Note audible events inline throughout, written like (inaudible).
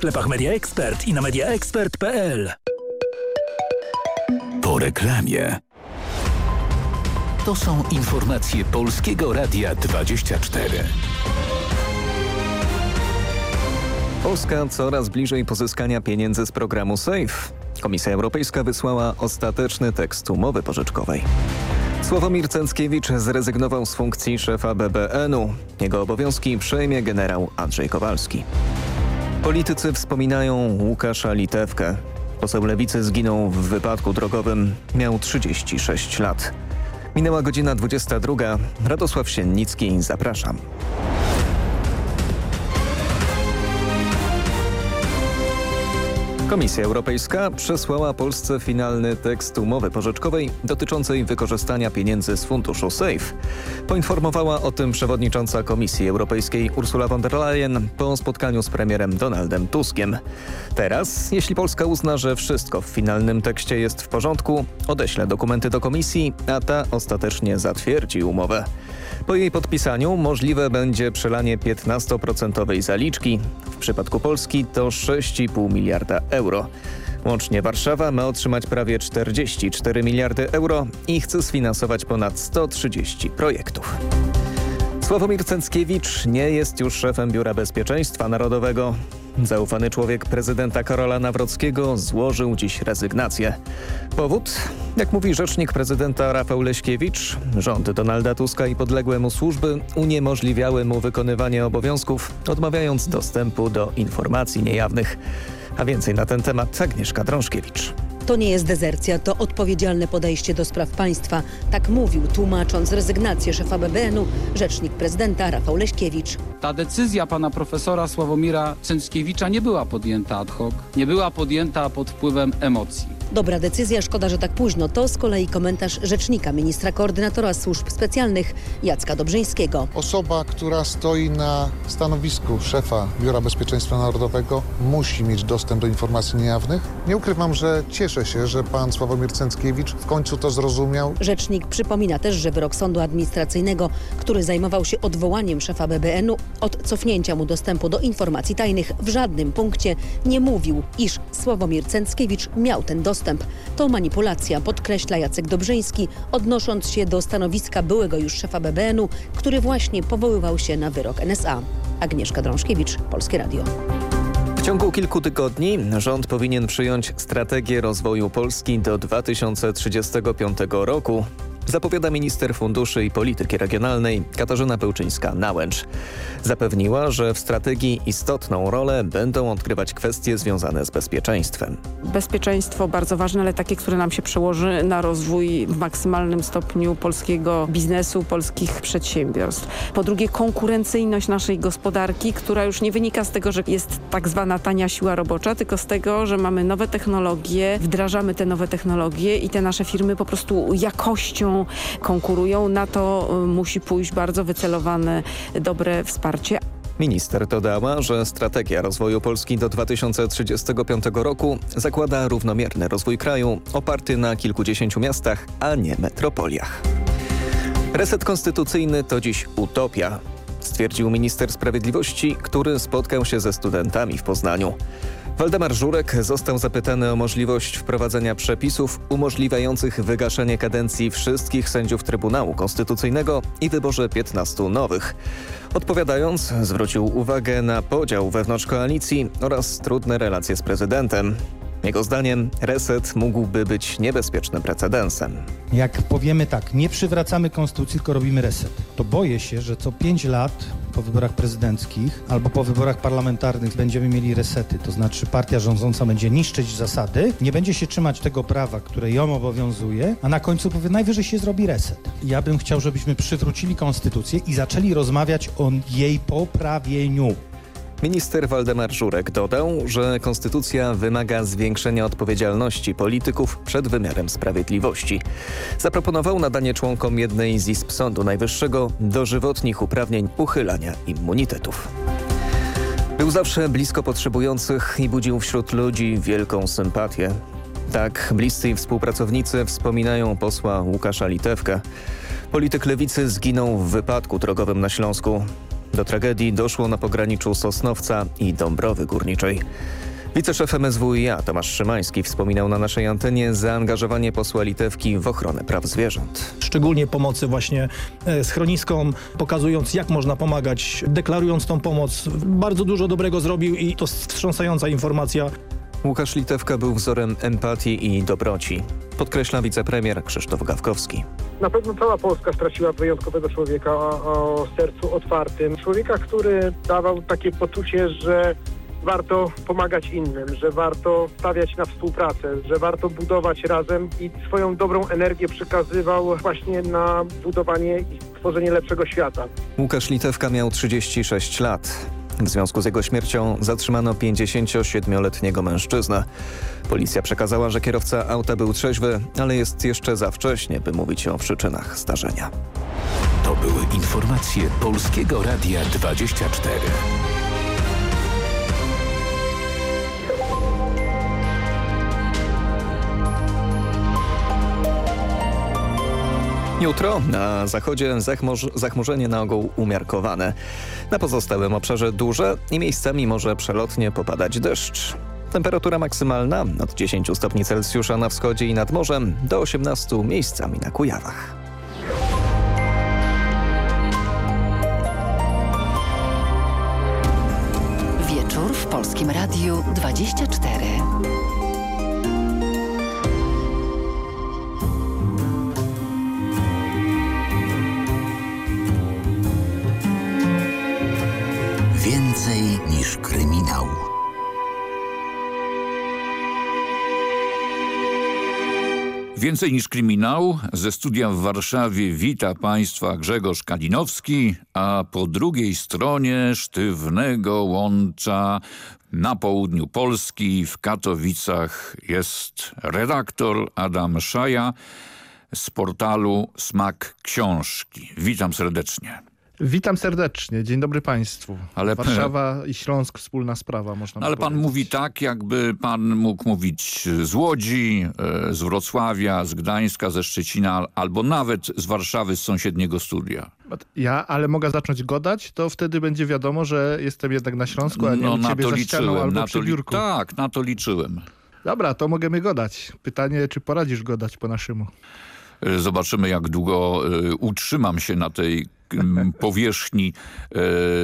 sklepach Media Expert i na mediaexpert.pl. Po reklamie. To są informacje Polskiego Radia 24. Polska coraz bliżej pozyskania pieniędzy z programu SAFE. Komisja Europejska wysłała ostateczny tekst umowy pożyczkowej. Sławomir Cęckiewicz zrezygnował z funkcji szefa BBN-u. Jego obowiązki przejmie generał Andrzej Kowalski. Politycy wspominają Łukasza Litewkę. Poseł Lewicy zginął w wypadku drogowym. Miał 36 lat. Minęła godzina 22. Radosław Siennicki, zapraszam. Komisja Europejska przesłała Polsce finalny tekst umowy pożyczkowej dotyczącej wykorzystania pieniędzy z funduszu SAFE. Poinformowała o tym przewodnicząca Komisji Europejskiej Ursula von der Leyen po spotkaniu z premierem Donaldem Tuskiem. Teraz, jeśli Polska uzna, że wszystko w finalnym tekście jest w porządku, odeśle dokumenty do Komisji, a ta ostatecznie zatwierdzi umowę. Po jej podpisaniu możliwe będzie przelanie 15% zaliczki. W przypadku Polski to 6,5 miliarda euro. Łącznie Warszawa ma otrzymać prawie 44 miliardy euro i chce sfinansować ponad 130 projektów. Sławomir Cęckiewicz nie jest już szefem Biura Bezpieczeństwa Narodowego. Zaufany człowiek prezydenta Karola Nawrockiego złożył dziś rezygnację. Powód? Jak mówi rzecznik prezydenta Rafał Leśkiewicz, rząd Donalda Tuska i podległe mu służby uniemożliwiały mu wykonywanie obowiązków, odmawiając dostępu do informacji niejawnych. A więcej na ten temat Agnieszka Drążkiewicz. To nie jest dezercja, to odpowiedzialne podejście do spraw państwa. Tak mówił, tłumacząc rezygnację szefa BBN-u, rzecznik prezydenta Rafał Leśkiewicz. Ta decyzja pana profesora Sławomira Cęckiewicza nie była podjęta ad hoc, nie była podjęta pod wpływem emocji. Dobra decyzja, szkoda, że tak późno. To z kolei komentarz rzecznika ministra koordynatora służb specjalnych Jacka Dobrzyńskiego. Osoba, która stoi na stanowisku szefa Biura Bezpieczeństwa Narodowego musi mieć dostęp do informacji niejawnych. Nie ukrywam, że cieszę się, że pan Sławomir Cęckiewicz w końcu to zrozumiał. Rzecznik przypomina też, że wyrok sądu administracyjnego, który zajmował się odwołaniem szefa BBN-u od cofnięcia mu dostępu do informacji tajnych w żadnym punkcie nie mówił, iż Sławomir Cęckiewicz miał ten dostęp dostęp. To manipulacja, podkreśla Jacek Dobrzyński, odnosząc się do stanowiska byłego już szefa BBN-u, który właśnie powoływał się na wyrok NSA. Agnieszka Drążkiewicz, Polskie Radio. W ciągu kilku tygodni rząd powinien przyjąć strategię rozwoju Polski do 2035 roku. Zapowiada minister funduszy i polityki regionalnej Katarzyna Pełczyńska-Nałęcz. Zapewniła, że w strategii istotną rolę będą odgrywać kwestie związane z bezpieczeństwem. Bezpieczeństwo bardzo ważne, ale takie, które nam się przełoży na rozwój w maksymalnym stopniu polskiego biznesu, polskich przedsiębiorstw. Po drugie konkurencyjność naszej gospodarki, która już nie wynika z tego, że jest tak zwana tania siła robocza, tylko z tego, że mamy nowe technologie, wdrażamy te nowe technologie i te nasze firmy po prostu jakością konkurują. Na to y, musi pójść bardzo wycelowane, dobre wsparcie. Minister dodała, że strategia rozwoju Polski do 2035 roku zakłada równomierny rozwój kraju oparty na kilkudziesięciu miastach, a nie metropoliach. Reset konstytucyjny to dziś utopia, stwierdził minister sprawiedliwości, który spotkał się ze studentami w Poznaniu. Waldemar Żurek został zapytany o możliwość wprowadzenia przepisów umożliwiających wygaszenie kadencji wszystkich sędziów Trybunału Konstytucyjnego i wyborze 15 nowych. Odpowiadając, zwrócił uwagę na podział wewnątrz koalicji oraz trudne relacje z prezydentem. Jego zdaniem reset mógłby być niebezpiecznym precedensem. Jak powiemy tak, nie przywracamy konstytucji, tylko robimy reset, to boję się, że co pięć lat po wyborach prezydenckich albo po wyborach parlamentarnych będziemy mieli resety, to znaczy partia rządząca będzie niszczyć zasady, nie będzie się trzymać tego prawa, które ją obowiązuje, a na końcu powie najwyżej się zrobi reset. Ja bym chciał, żebyśmy przywrócili konstytucję i zaczęli rozmawiać o jej poprawieniu. Minister Waldemar Żurek dodał, że konstytucja wymaga zwiększenia odpowiedzialności polityków przed wymiarem sprawiedliwości. Zaproponował nadanie członkom jednej z izb Sądu Najwyższego dożywotnich uprawnień uchylania immunitetów. Był zawsze blisko potrzebujących i budził wśród ludzi wielką sympatię. Tak bliscy i współpracownicy wspominają posła Łukasza Litewkę. Polityk lewicy zginął w wypadku drogowym na Śląsku. Do tragedii doszło na pograniczu Sosnowca i Dąbrowy Górniczej. Wiceszef MSWiA Tomasz Szymański wspominał na naszej antenie zaangażowanie posła Litewki w ochronę praw zwierząt. Szczególnie pomocy właśnie e, schroniskom, pokazując jak można pomagać, deklarując tą pomoc. Bardzo dużo dobrego zrobił i to wstrząsająca informacja. Łukasz Litewka był wzorem empatii i dobroci. Podkreśla wicepremier Krzysztof Gawkowski. Na pewno cała Polska straciła wyjątkowego człowieka o, o sercu otwartym. Człowieka, który dawał takie poczucie, że warto pomagać innym, że warto stawiać na współpracę, że warto budować razem i swoją dobrą energię przekazywał właśnie na budowanie i tworzenie lepszego świata. Łukasz Litewka miał 36 lat. W związku z jego śmiercią zatrzymano 57-letniego mężczyznę. Policja przekazała, że kierowca auta był trzeźwy, ale jest jeszcze za wcześnie, by mówić o przyczynach zdarzenia. To były informacje Polskiego Radia 24. Jutro na zachodzie zachmurz, zachmurzenie na ogół umiarkowane. Na pozostałym obszarze duże i miejscami może przelotnie popadać deszcz. Temperatura maksymalna od 10 stopni Celsjusza na wschodzie i nad morzem do 18 miejscami na Kujawach. Wieczór w Polskim Radiu 24. Więcej niż kryminał. Więcej niż kryminał. Ze studia w Warszawie wita Państwa Grzegorz Kalinowski, a po drugiej stronie sztywnego łącza na południu Polski w Katowicach jest redaktor Adam Szaja z portalu Smak Książki. Witam serdecznie. Witam serdecznie, dzień dobry Państwu. Ale Warszawa i Śląsk wspólna sprawa, można Ale pan mówi tak, jakby pan mógł mówić z Łodzi, e, z Wrocławia, z Gdańska, ze Szczecina, albo nawet z Warszawy, z sąsiedniego studia. Ja, ale mogę zacząć godać, to wtedy będzie wiadomo, że jestem jednak na Śląsku, a nie no, u na ciebie za ścianą albo przy biurku. Tak, na to liczyłem. Dobra, to możemy godać. Pytanie, czy poradzisz godać po naszemu? E, Zobaczymy, jak długo e, utrzymam się na tej (laughs) powierzchni e,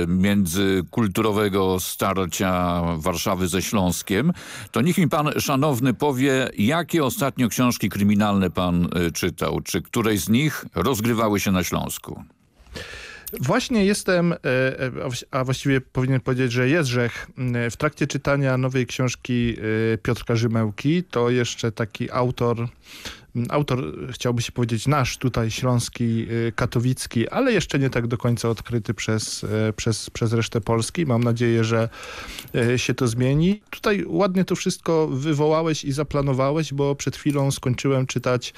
międzykulturowego starcia Warszawy ze Śląskiem. To niech mi pan, szanowny, powie, jakie ostatnio książki kryminalne pan czytał? Czy któreś z nich rozgrywały się na Śląsku? Właśnie jestem, a właściwie powinien powiedzieć, że jest Rzech, m, w trakcie czytania nowej książki Piotrka Rzymełki. To jeszcze taki autor, autor chciałby się powiedzieć nasz tutaj śląski, e, katowicki, ale jeszcze nie tak do końca odkryty przez, e, przez, przez resztę Polski. Mam nadzieję, że e, się to zmieni. Tutaj ładnie to wszystko wywołałeś i zaplanowałeś, bo przed chwilą skończyłem czytać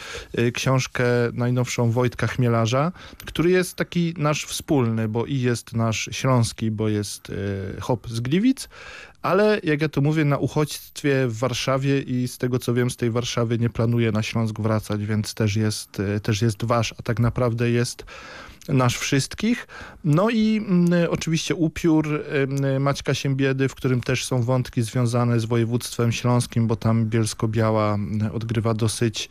książkę najnowszą Wojtka Chmielarza, który jest taki nasz wspólny, bo i jest nasz śląski, bo jest hop z Gliwic, ale jak ja to mówię, na uchodźstwie w Warszawie i z tego co wiem z tej Warszawy nie planuje na Śląsk wracać, więc też jest, e, też jest wasz, a tak naprawdę jest nasz wszystkich. No i mm, oczywiście upiór mm, Maćka Siembiedy, w którym też są wątki związane z województwem śląskim, bo tam Bielsko-Biała mm, odgrywa dosyć,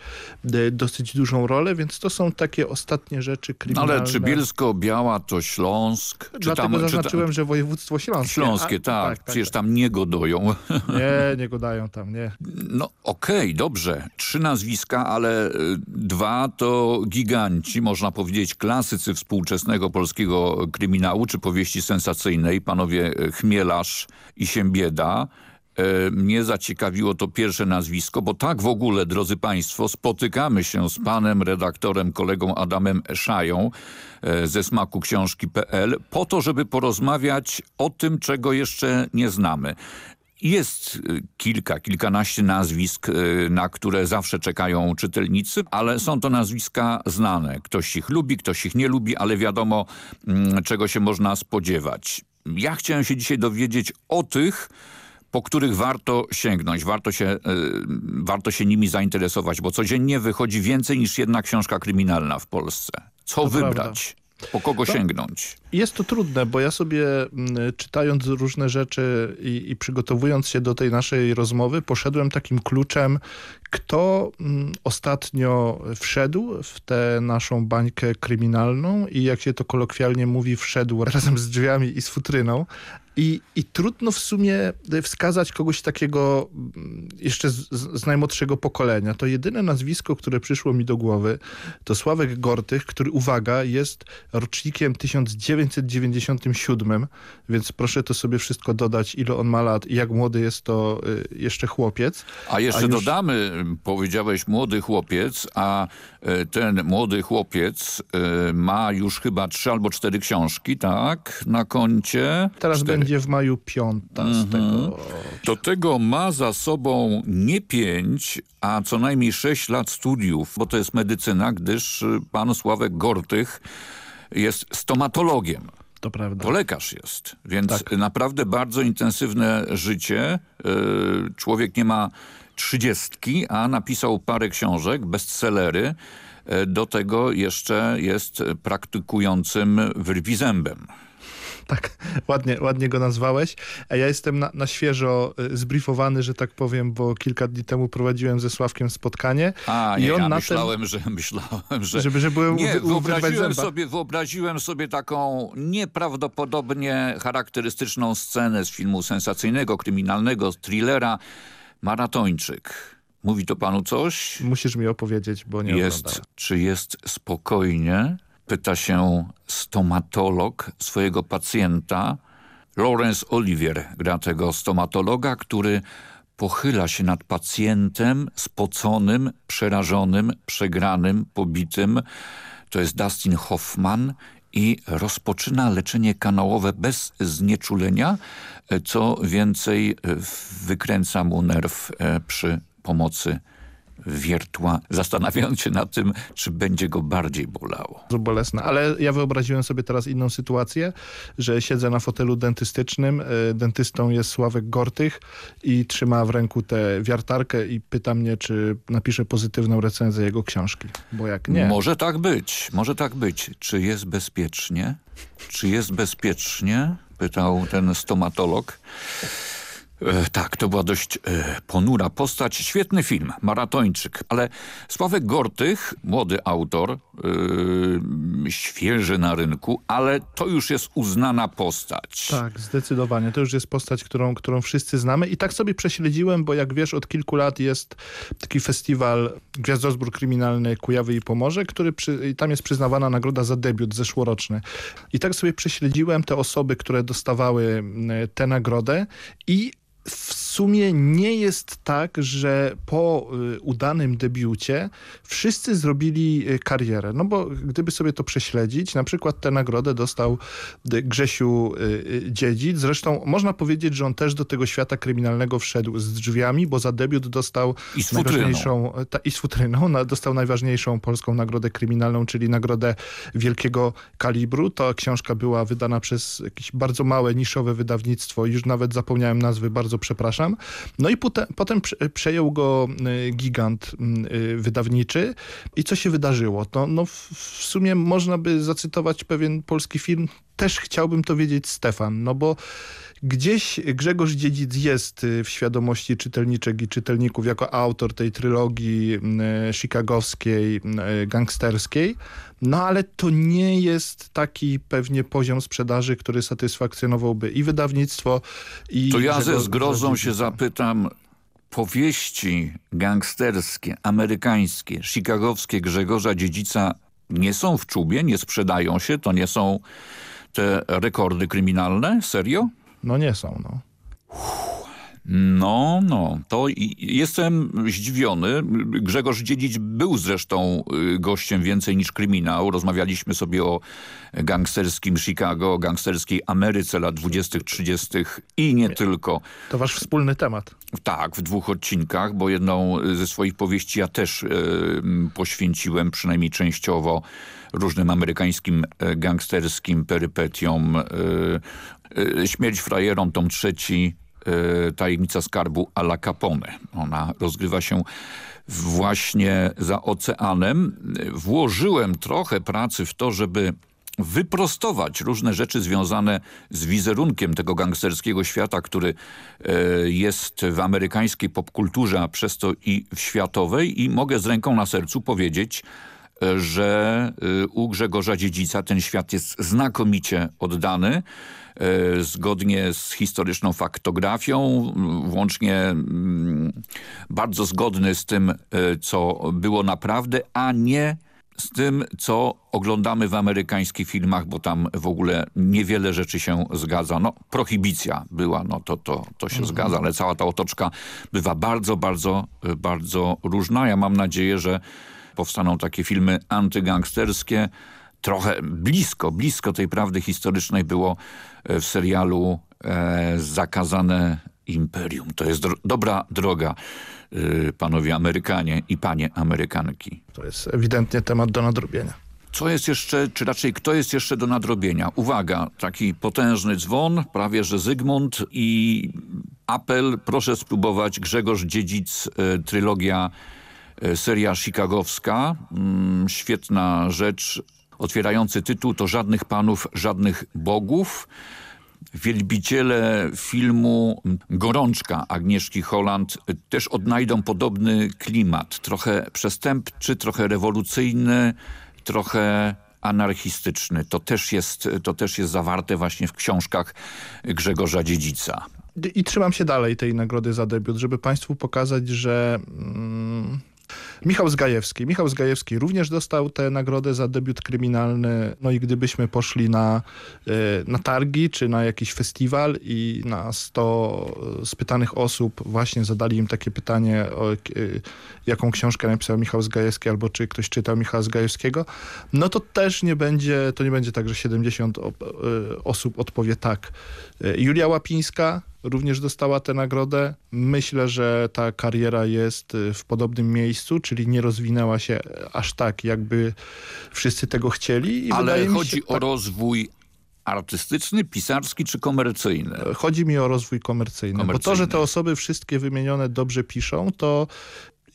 e, dosyć dużą rolę, więc to są takie ostatnie rzeczy kryminalne. Ale czy Bielsko-Biała to Śląsk? Czy Dlatego tam, zaznaczyłem, czy że województwo śląskie. Śląskie, A, tak. Przecież tam nie godują. Nie, nie godają tam, nie. No okej, dobrze. Trzy nazwiska, ale y, dwa to giganci, można powiedzieć klasycy współczesnego polskiego kryminału czy powieści sensacyjnej, panowie Chmielarz i Siembieda. E, Mnie zaciekawiło to pierwsze nazwisko, bo tak w ogóle, drodzy państwo, spotykamy się z panem redaktorem, kolegą Adamem Szają e, ze smaku książki.pl po to, żeby porozmawiać o tym, czego jeszcze nie znamy. Jest y, kilka, kilkanaście nazwisk, y, na które zawsze czekają czytelnicy, ale są to nazwiska znane. Ktoś ich lubi, ktoś ich nie lubi, ale wiadomo, mm, czego się można spodziewać. Ja chciałem się dzisiaj dowiedzieć o tych, po których warto sięgnąć, warto się, y, warto się nimi zainteresować, bo codziennie wychodzi więcej niż jedna książka kryminalna w Polsce. Co To wybrać? prawda. Po kogo to sięgnąć? Jest to trudne, bo ja sobie mm, czytając różne rzeczy i, i przygotowując się do tej naszej rozmowy, poszedłem takim kluczem, kto mm, ostatnio wszedł w tę naszą bańkę kryminalną i jak się to kolokwialnie mówi, wszedł (laughs) razem z drzwiami i z futryną, i, I trudno w sumie wskazać kogoś takiego mm, jeszcze z, z, najmłodszego pokolenia. To jedyne nazwisko, które przyszło mi do głowy, to Sławek Gortych, który, uwaga, jest rocznikiem 1997, więc proszę to sobie wszystko dodać, ile on ma lat i jak młody jest to y, jeszcze chłopiec. A jeszcze a już... dodamy, powiedziałeś młody chłopiec, a y, ten młody chłopiec y, ma już chyba trzy albo cztery książki, tak, na koncie. Teraz cztery. będzie w maju piąta z mhm. tego. Do tego ma za sobą nie pięć, a co najmniej sześć lat studiów, bo to jest medycyna, gdyż y, pan Sławek Gortych jest stomatologiem. To prawda. To lekarz jest, więc tak. naprawdę bardzo intensywne życie. Y, człowiek nie ma trzydziestki, a napisał parę książek, bestsellery. Y, do tego jeszcze jest praktykującym wyrwizębem tak ładnie, ładnie go nazwałeś. A ja jestem na, na świeżo y, zbriefowany, że tak powiem, bo kilka dni temu prowadziłem ze Sławkiem spotkanie. A, nie, i on ja myślałem, ten... że (laughs) myślałem, że... Żeby, że byłem nie, wyobraziłem sobie, wyobraziłem sobie taką nieprawdopodobnie charakterystyczną scenę z filmu sensacyjnego, kryminalnego, thrillera Maratończyk. Mówi to panu coś? Musisz mi opowiedzieć, bo nie jest, oglądałem. Czy jest spokojnie pyta się stomatolog swojego pacjenta. Lawrence Olivier gra tego stomatologa, który pochyla się nad pacjentem spoconym, przerażonym, przegranym, pobitym. To jest Dustin Hoffman i rozpoczyna leczenie kanałowe bez znieczulenia, co więcej wykręca mu nerw e, przy pomocy wiertła, zastanawiając się nad tym, czy będzie go bardziej bolało. Bolesne, ale ja wyobraziłem sobie teraz inną sytuację, że siedzę na fotelu dentystycznym, e, dentystą jest Sławek Gortych i trzyma w ręku tę wiartarkę i pyta mnie, czy napiszę pozytywną recenzję jego książki, bo jak nie... Może tak być, może tak być. Czy jest bezpiecznie? Czy jest bezpiecznie? Pytał ten stomatolog. E, tak, to była dość e, ponura postać. Świetny film, Maratończyk. Ale Sławek Gortych, młody autor, e, świeży na rynku, ale to już jest uznana postać. Tak, zdecydowanie. To już jest postać, którą, którą wszyscy znamy. I tak sobie prześledziłem, bo jak wiesz, od kilku lat jest taki festiwal Gwiazdozbór Kryminalny Kujawy i Pomorze, który przy, tam jest przyznawana nagroda za debiut zeszłoroczny. I tak sobie prześledziłem te osoby, które dostawały tę nagrodę i w sumie nie jest tak, że po y, udanym debiucie wszyscy zrobili y, karierę. No bo gdyby sobie to prześledzić, na przykład tę nagrodę dostał y, Grzesiu Dziedzic. Zresztą można powiedzieć, że on też do tego świata kryminalnego wszedł z drzwiami, bo za debiut dostał I z najważniejszą ta, i z futryną, dostał najważniejszą polską nagrodę kryminalną, czyli nagrodę wielkiego kalibru. Ta książka była wydana przez jakieś bardzo małe, niszowe wydawnictwo. Już nawet zapomniałem nazwy, bardzo przepraszam no i potem, potem przejął go y, gigant y, wydawniczy. I co się wydarzyło? To, no, w sumie można by zacytować pewien polski film. Też chciałbym to wiedzieć Stefan, no bo Gdzieś Grzegorz Dziedzic jest y, w świadomości czytelniczek i czytelników jako autor tej trylogii chicagowskiej, gangsterskiej, no ale to nie jest taki pewnie poziom sprzedaży, który satysfakcjonowałby i wydawnictwo, i... To ja ze zgrozą się zapytam, powieści gangsterskie, amerykańskie, chicagowskie Grzegorza Dziedzica nie są w czubie, nie sprzedają się, to nie są te rekordy kryminalne? Serio? No nie są, no. No, no, to jestem zdziwiony. Grzegorz Dziedzic był zresztą y, gościem więcej niż kryminał. Rozmawialiśmy sobie o gangsterskim Chicago, o gangsterskiej Ameryce lat 20., 30. i nie tylko. To wasz wspólny temat. Tak, w dwóch odcinkach, bo jedną ze swoich powieści ja też y, poświęciłem, przynajmniej częściowo, różnym amerykańskim e, gangsterskim perypetiom. Y, Śmierć frajerom, tom trzeci, E, tajemnica skarbu Ala Capone. Ona rozgrywa się właśnie za oceanem. Włożyłem trochę pracy w to, żeby wyprostować różne rzeczy związane z wizerunkiem tego gangsterskiego świata, który e, jest w amerykańskiej popkulturze, a przez to i w światowej i mogę z ręką na sercu powiedzieć, e, że e, u Grzegorza Dziedzica ten świat jest znakomicie oddany, zgodnie z historyczną faktografią, włącznie mm, bardzo zgodny z tym, co było naprawdę, a nie z tym, co oglądamy w amerykańskich filmach, bo tam w ogóle niewiele rzeczy się zgadza. No, prohibicja była, no to, to, to się mhm. zgadza, ale cała ta otoczka bywa bardzo, bardzo, bardzo różna. Ja mam nadzieję, że powstaną takie filmy antygangsterskie. Trochę blisko, blisko tej prawdy historycznej było w serialu e, Zakazane Imperium. To jest dro dobra droga. Y, panowie Amerykanie i panie Amerykanki. To jest ewidentnie temat do nadrobienia. Co jest jeszcze, czy raczej kto jest jeszcze do nadrobienia? Uwaga, taki potężny dzwon, prawie że Zygmunt i apel, proszę spróbować Grzegorz Dziedzic, trylogia, seria chicagowska, mm, świetna rzecz, otwierający tytuł to Żadnych Panów, Żadnych Bogów wielbiciele filmu Gorączka Agnieszki Holland też odnajdą podobny klimat. Trochę przestępczy, trochę rewolucyjny, trochę anarchistyczny. To też jest, to też jest zawarte właśnie w książkach Grzegorza Dziedzica. I trzymam się dalej tej nagrody za debiut, żeby państwu pokazać, że... Mm Michał Zgajewski. Michał Zgajewski również dostał tę nagrodę za debiut kryminalny. No i gdybyśmy poszli na, e, na targi czy na jakiś festiwal i na 100 spytanych osób właśnie zadali im takie pytanie, o, e, jaką książkę napisał Michał Zgajewski albo czy ktoś czytał Michała Zgajewskiego, no to też nie będzie, to nie będzie tak, że 70 e, osób odpowie tak. Julia Łapińska również dostała tę nagrodę. Myślę, że ta kariera jest y, w podobnym miejscu, czyli nie rozwinęła się aż tak, jakby wszyscy tego chcieli. I Ale chodzi się, o tak... rozwój artystyczny, pisarski czy komercyjny? Chodzi mi o rozwój komercyjny, komercyjny. bo to, że te osoby wszystkie wymienione dobrze piszą, to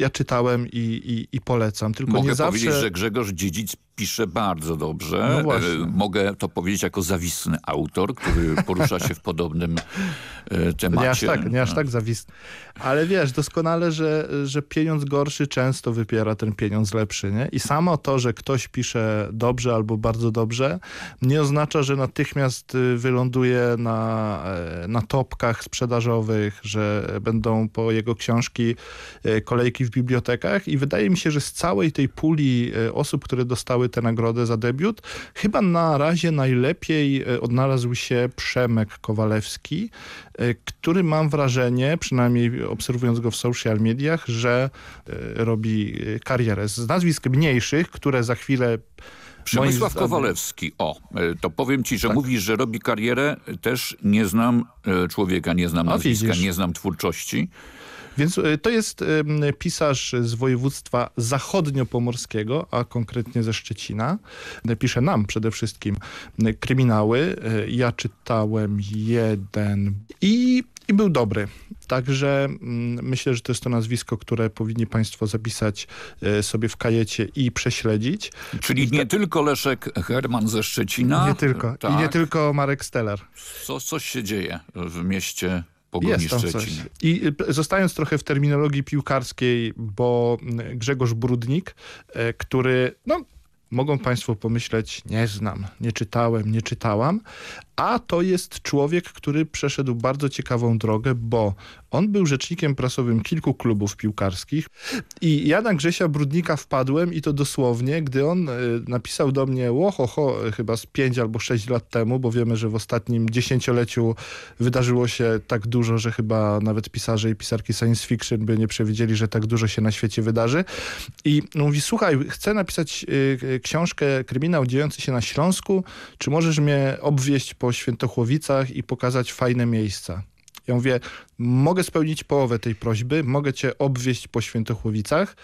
ja czytałem i, i, i polecam. Tylko Mogę nie zawsze... powiedzieć, że Grzegorz Dziedzic pisze bardzo dobrze. No e, Mogę to powiedzieć jako zawisny autor, który porusza się w podobnym temacie. Nie aż tak, nie aż tak zawisny. Ale wiesz, doskonale, że, że pieniądz gorszy często wypiera ten pieniądz lepszy. Nie? I samo to, że ktoś pisze dobrze albo bardzo dobrze, nie oznacza, że natychmiast y, wyląduje na, e, na topkach sprzedażowych, że będą po jego książki e, kolejki w bibliotekach. I wydaje mi się, że z całej tej puli osób, które dostały tę nagrodę za debiut. Chyba na razie najlepiej e, odnalazł się Przemek Kowalewski, e, który mam wrażenie, przynajmniej obserwując go w social mediach, że e, robi karierę z nazwisk mniejszych, które za chwilę Przemysław Kowalewski, o, to powiem ci, że tak. mówisz, że robi karierę, też nie znam człowieka, nie znam nazwiska, nie znam twórczości. Więc e, to jest pisarz z województwa zachodniopomorskiego, a konkretnie ze Szczecina. Pisze nam przede wszystkim kryminały. E, ja czytałem jeden i, i był dobry. Także mm, myślę, że to jest to nazwisko, które powinni państwo zapisać sobie w kajecie i prześledzić. Czyli nie tylko Leszek Herman ze Szczecina. Nie tylko. Tak. I nie tak. tylko Marek Steller. Co, coś się dzieje w mieście Pogoni Jest Szczecin. Coś. I y, zostając trochę w terminologii piłkarskiej, bo y, Grzegorz Brudnik, y, który no, mogą Państwo pomyśleć, nie znam, nie czytałem, nie czytałam, a to jest człowiek, który przeszedł bardzo ciekawą drogę, bo on był rzecznikiem prasowym kilku klubów piłkarskich i ja na Grzesia Brudnika wpadłem i to dosłownie, gdy on e, napisał do mnie łohoho chyba z pięć albo sześć lat temu, bo wiemy, że w ostatnim dziesięcioleciu wydarzyło się tak dużo, że chyba nawet pisarze i pisarki science fiction by nie przewidzieli, że tak dużo się na świecie wydarzy. I mówi, słuchaj, chcę napisać e, książkę, kryminał dziejący się na Śląsku, czy możesz mnie obwieść po Świętochłowicach i pokazać fajne miejsca. Ja mówię, mogę spełnić połowę tej prośby, mogę cię obwieźć po Świętochłowicach,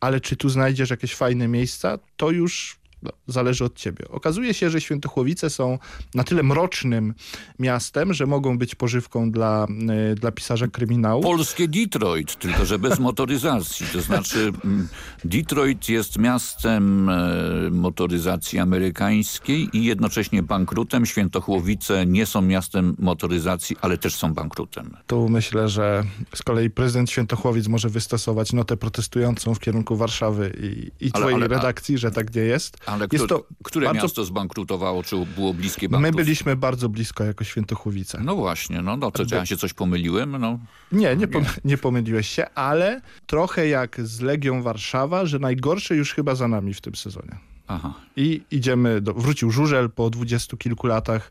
ale czy tu znajdziesz jakieś fajne miejsca, to już no, zależy od ciebie. Okazuje się, że Świętochłowice są na tyle mrocznym miastem, że mogą być pożywką dla, y, dla pisarza kryminału. Polskie Detroit, tylko że bez motoryzacji. To znaczy (laughs) mm, Detroit jest miastem e, motoryzacji amerykańskiej i jednocześnie bankrutem. Świętochłowice nie są miastem motoryzacji, ale też są bankrutem. Tu myślę, że z kolei prezydent Świętochłowic może wystosować notę protestującą w kierunku Warszawy i, i ale, twojej ale, redakcji, że tak nie jest. Ale jest to które bardzo... miasto zbankrutowało, czy było bliskie bankrut? My byliśmy bardzo blisko jako Świętochłowice. No właśnie, no, no to ja się coś pomyliłem? No. Nie, nie, pom nie pomyliłeś się, ale trochę jak z Legią Warszawa, że najgorsze już chyba za nami w tym sezonie. Aha. I idziemy, do, wrócił Żużel po dwudziestu kilku latach,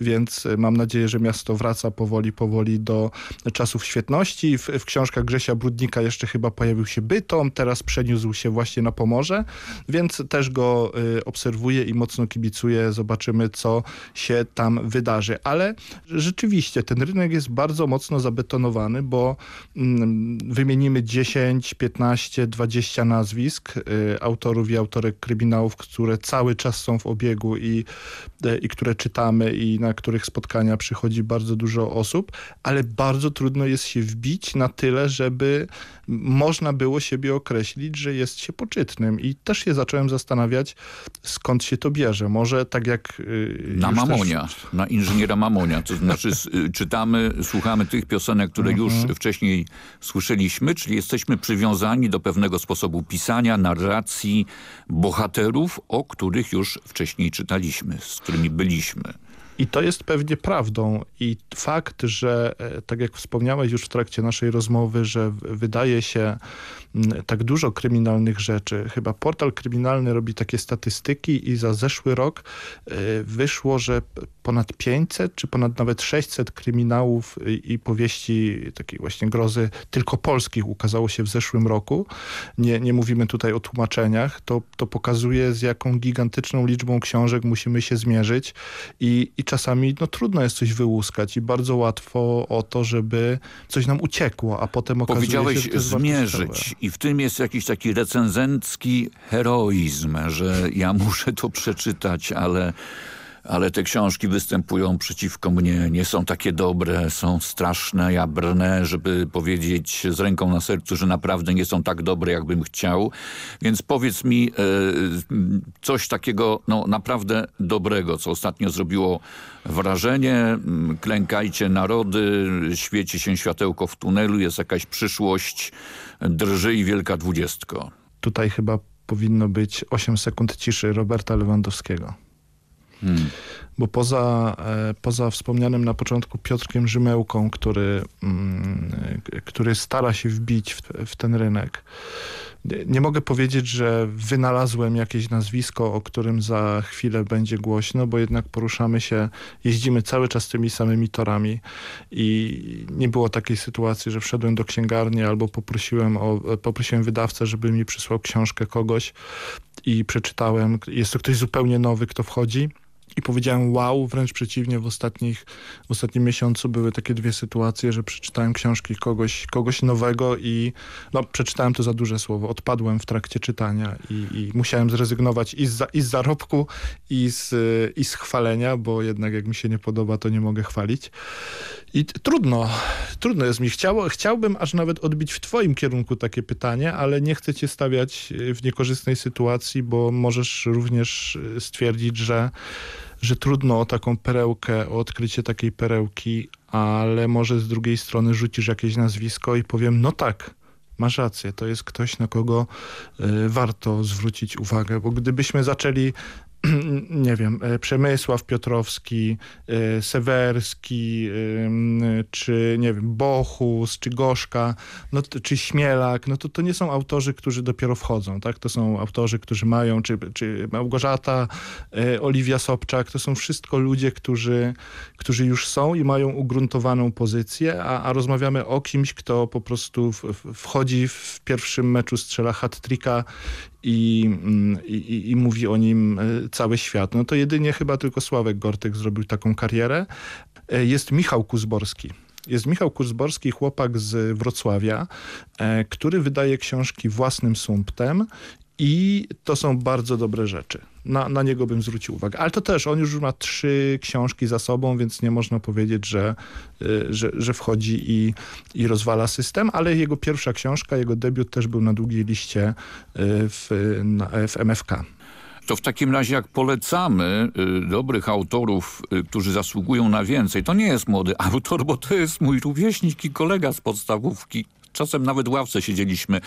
więc e, mam nadzieję, że miasto wraca powoli, powoli do czasów świetności. W, w książkach Grzesia Brudnika jeszcze chyba pojawił się Bytom, teraz przeniósł się właśnie na Pomorze, więc też go y, obserwuję i mocno kibicuję. Zobaczymy, co się tam wydarzy. Ale rzeczywiście ten rynek jest bardzo mocno zabetonowany, bo y, wymienimy 10, 15, 20 nazwisk y, autorów i autorek kryminałów, które cały czas są w obiegu i, e, i które czytamy i na których spotkania przychodzi bardzo dużo osób, ale bardzo trudno jest się wbić na tyle, żeby można było siebie określić, że jest się poczytnym. I też się zacząłem zastanawiać, skąd się to bierze. Może tak jak... Yy, na Mamonia, też... na inżyniera Mamonia. To znaczy y, czytamy, słuchamy tych piosenek, które mhm. już wcześniej słyszeliśmy, czyli jesteśmy przywiązani do pewnego sposobu pisania, narracji, bohaterów, o których już wcześniej czytaliśmy, z którymi byliśmy. I to jest pewnie prawdą i fakt, że e, tak jak wspomniałeś już w trakcie naszej rozmowy, że wydaje się tak dużo kryminalnych rzeczy. Chyba portal kryminalny robi takie statystyki i za zeszły rok e, wyszło, że ponad 500 czy ponad nawet 600 kryminałów i powieści takiej właśnie grozy tylko polskich ukazało się w zeszłym roku. Nie, nie mówimy tutaj o tłumaczeniach. To, to pokazuje z jaką gigantyczną liczbą książek musimy się zmierzyć i, i czasami no, trudno jest coś wyłuskać i bardzo łatwo o to, żeby coś nam uciekło, a potem okazuje Powiedziałeś się, że zmierzyć i w tym jest jakiś taki recenzencki heroizm, że ja (laughs) muszę to przeczytać, ale ale te książki występują przeciwko mnie, nie są takie dobre, są straszne, ja brnę, żeby powiedzieć z ręką na sercu, że naprawdę nie są tak dobre, jakbym chciał. Więc powiedz mi e, coś takiego no, naprawdę dobrego, co ostatnio zrobiło wrażenie. Klękajcie narody, świeci się światełko w tunelu, jest jakaś przyszłość, drży i wielka dwudziestko. Tutaj chyba powinno być 8 sekund ciszy Roberta Lewandowskiego. Hmm. Bo poza, e, poza wspomnianym na początku Piotrkiem Rzymełką, który, mm, który stara się wbić w, w ten rynek, nie mogę powiedzieć, że wynalazłem jakieś nazwisko, o którym za chwilę będzie głośno, bo jednak poruszamy się, jeździmy cały czas tymi samymi torami i nie było takiej sytuacji, że wszedłem do księgarni albo poprosiłem, o, poprosiłem wydawcę, żeby mi przysłał książkę kogoś i przeczytałem. Jest to ktoś zupełnie nowy, kto wchodzi i powiedziałem wow, wręcz przeciwnie w, ostatnich, w ostatnim miesiącu były takie dwie sytuacje, że przeczytałem książki kogoś, kogoś nowego i no, przeczytałem to za duże słowo, odpadłem w trakcie czytania i, i musiałem zrezygnować i z, i z zarobku i z, i z chwalenia, bo jednak jak mi się nie podoba, to nie mogę chwalić. I trudno, trudno jest mi. Chciało, chciałbym aż nawet odbić w twoim kierunku takie pytanie, ale nie chcę cię stawiać w niekorzystnej sytuacji, bo możesz również stwierdzić, że że trudno o taką perełkę, o odkrycie takiej perełki, ale może z drugiej strony rzucisz jakieś nazwisko i powiem, no tak, masz rację, to jest ktoś, na kogo y, warto zwrócić uwagę, bo gdybyśmy zaczęli (clears throat) nie wiem, e, Przemysław Piotrowski, e, Sewerski, czy nie wiem, Bochus, czy Gorzka, no, czy Śmielak, no to, to nie są autorzy, którzy dopiero wchodzą, tak? To są autorzy, którzy mają, czy, czy Małgorzata, e, Oliwia Sobczak, to są wszystko ludzie, którzy, którzy już są i mają ugruntowaną pozycję, a, a rozmawiamy o kimś, kto po prostu w, wchodzi w pierwszym meczu, strzela hat-tricka i, mm, i, i, mówi o nim e, cały świat. No to jedynie chyba tylko Sławek Gortyk zrobił taką karierę. E, jest Michał Kuzborski. Jest Michał Kuzborski, chłopak z Wrocławia, e, który wydaje książki własnym sumptem I to są bardzo dobre rzeczy. Na, na niego bym zwrócił uwagę. Ale to też, on już ma trzy książki za sobą, więc nie można powiedzieć, że, y, że, że wchodzi i, i rozwala system, ale jego pierwsza książka, jego debiut też był na długiej liście y, w, w MFK. To w takim razie jak polecamy y, dobrych autorów, którzy zasługują na więcej, to nie jest młody autor, bo to jest mój rówieśnik i kolega z podstawówki. Czasem nawet ławce siedzieliśmy,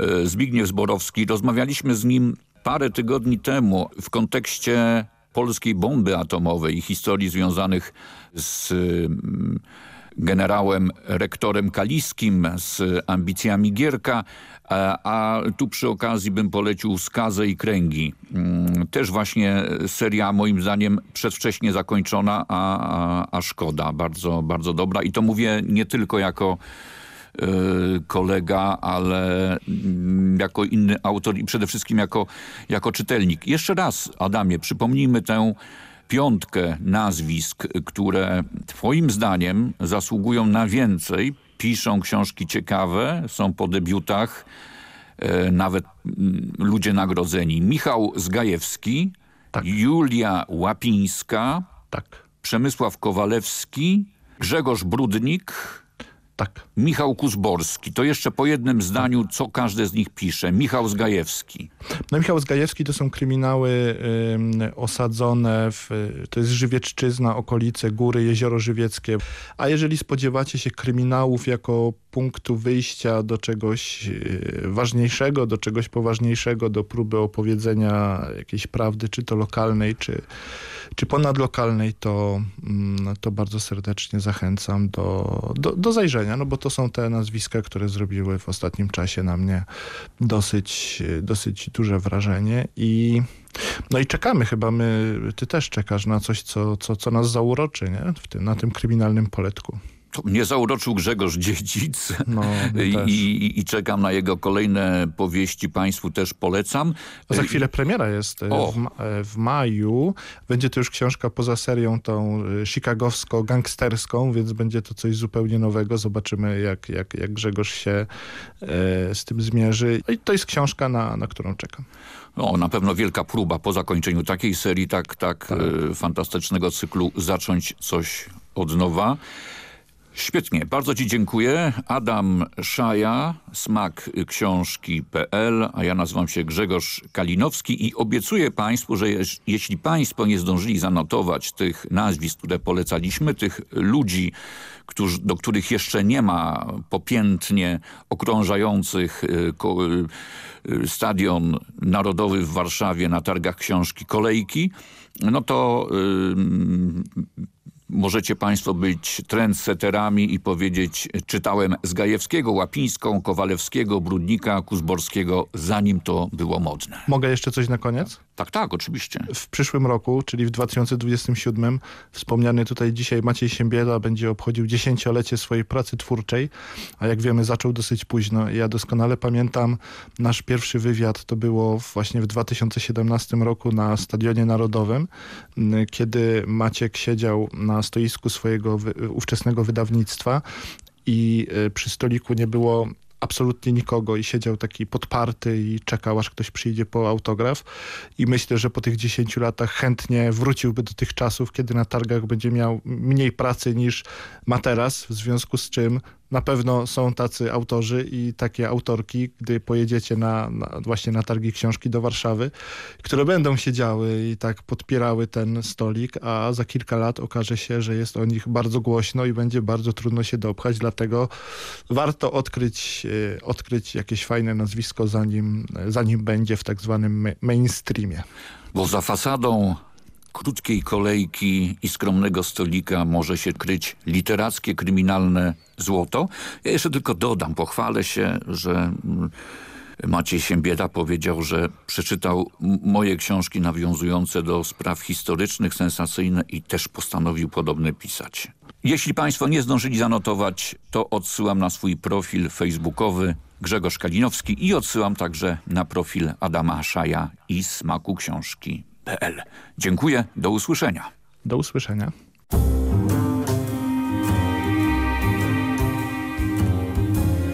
y, Zbigniew Zborowski. Rozmawialiśmy z nim parę tygodni temu w kontekście polskiej bomby atomowej i historii związanych z generałem rektorem Kaliskim, z ambicjami Gierka, a tu przy okazji bym polecił Skazę i Kręgi. Mm, też właśnie seria moim zdaniem przedwcześnie zakończona, a, a, a szkoda. Bardzo, bardzo dobra. I to mówię nie tylko jako kolega, ale mm, jako inny autor i przede wszystkim jako, jako czytelnik. Jeszcze raz, Adamie, przypomnijmy tę piątkę nazwisk, które twoim zdaniem zasługują na więcej, piszą książki ciekawe, są po debiutach, e, nawet mm, ludzie nagrodzeni. Michał Zgajewski, tak. Julia Łapińska, tak. Przemysław Kowalewski, Grzegorz Brudnik, tak. Michał Kuzborski. To jeszcze po jednym zdaniu, co każdy z nich pisze. Michał Zgajewski. No Michał Zgajewski to są kryminały y, osadzone w, to jest Żywieczczyzna, okolice, góry, jezioro żywieckie. A jeżeli spodziewacie się kryminałów jako punktu wyjścia do czegoś y, ważniejszego, do czegoś poważniejszego, do próby opowiedzenia jakiejś prawdy, czy to lokalnej, czy, czy ponadlokalnej, to, mm, to bardzo serdecznie zachęcam do, do, do zajrzenia, no bo to są te nazwiska, które zrobiły w ostatnim czasie na mnie dosyć, dosyć duże wrażenie i no i czekamy chyba, my, ty też czekasz na coś, co, co, co nas zauroczy nie? W tym, na tym kryminalnym poletku. To mnie zauroczył Grzegorz Dziedzic no, I, i, i, czekam na jego kolejne powieści. Państwu też polecam. Za chwilę premiera jest e, w, e, w, maju. Będzie to już książka poza serią tą chicagowsko-gangsterską, więc będzie to coś zupełnie nowego. Zobaczymy jak, jak, jak Grzegorz się e, z tym zmierzy. I to jest książka, na, na którą czekam. No, na pewno wielka próba po zakończeniu takiej serii, tak, tak, tak. E, fantastycznego cyklu, zacząć coś od nowa. Świetnie, bardzo Ci dziękuję. Adam Szaja, smak książki.pl, a ja nazywam się Grzegorz Kalinowski i obiecuję Państwu, że jeśli Państwo nie zdążyli zanotować tych nazwisk, które polecaliśmy, tych ludzi, którzy, do których jeszcze nie ma popiętnie okrążających y, y, stadion narodowy w Warszawie na targach książki kolejki, no to yy, Możecie Państwo być trendseterami i powiedzieć, czytałem z Gajewskiego, Łapińską, Kowalewskiego, Brudnika, Kuzborskiego, zanim to było modne. Mogę jeszcze coś na koniec? Tak, tak, oczywiście. W przyszłym roku, czyli w 2027, wspomniany tutaj dzisiaj Maciej Siembiela będzie obchodził dziesięciolecie swojej pracy twórczej, a jak wiemy zaczął dosyć późno. Ja doskonale pamiętam nasz pierwszy wywiad, to było właśnie w 2017 roku na Stadionie Narodowym, kiedy Maciek siedział na stoisku swojego ówczesnego wydawnictwa i e, przy stoliku nie było absolutnie nikogo i siedział taki podparty i czekał, aż ktoś przyjdzie po autograf. I myślę, że po tych 10 latach chętnie wróciłby do tych czasów, kiedy na targach będzie miał mniej pracy niż ma teraz, w związku z czym na pewno są tacy autorzy i takie autorki, gdy pojedziecie na, na, właśnie na targi książki do Warszawy, które będą siedziały i tak podpierały ten stolik, a za kilka lat okaże się, że jest o nich bardzo głośno i będzie bardzo trudno się dopchać, dlatego warto odkryć, e, odkryć jakieś fajne nazwisko, zanim, zanim będzie w tak zwanym mainstreamie. Bo za fasadą krótkiej kolejki i skromnego stolika może się kryć literackie, kryminalne złoto. Ja jeszcze tylko dodam, pochwalę się, że mm, Maciej Siembieda powiedział, że przeczytał moje książki nawiązujące do spraw historycznych, sensacyjne i też postanowił podobne pisać. Jeśli Państwo nie zdążyli zanotować, to odsyłam na swój profil facebookowy Grzegorz Kalinowski i odsyłam także na profil Adama Szaja i Smaku Książki Dziękuję, do usłyszenia. Do usłyszenia.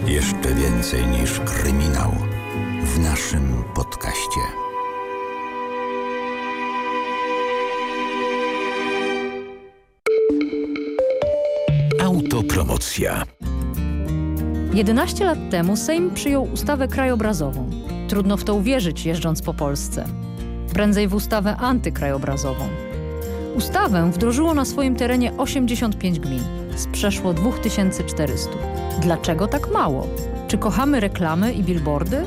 Jeszcze więcej niż kryminał. w naszym podcaście. Autopromocja. 11 lat temu Sejm przyjął ustawę krajobrazową. Trudno w to uwierzyć, jeżdżąc po Polsce. Prędzej w ustawę antykrajobrazową. Ustawę wdrożyło na swoim terenie 85 gmin z przeszło 2400. Dlaczego tak mało? Czy kochamy reklamy i billboardy?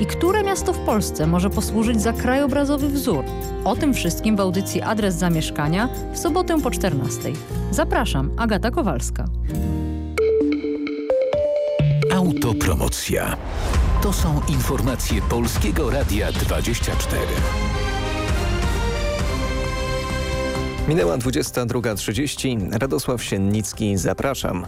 I które miasto w Polsce może posłużyć za krajobrazowy wzór? O tym wszystkim w audycji Adres Zamieszkania w sobotę po 14. Zapraszam, Agata Kowalska. Autopromocja. To są informacje Polskiego Radia 24. Minęła 22.30. Radosław Siennicki, zapraszam.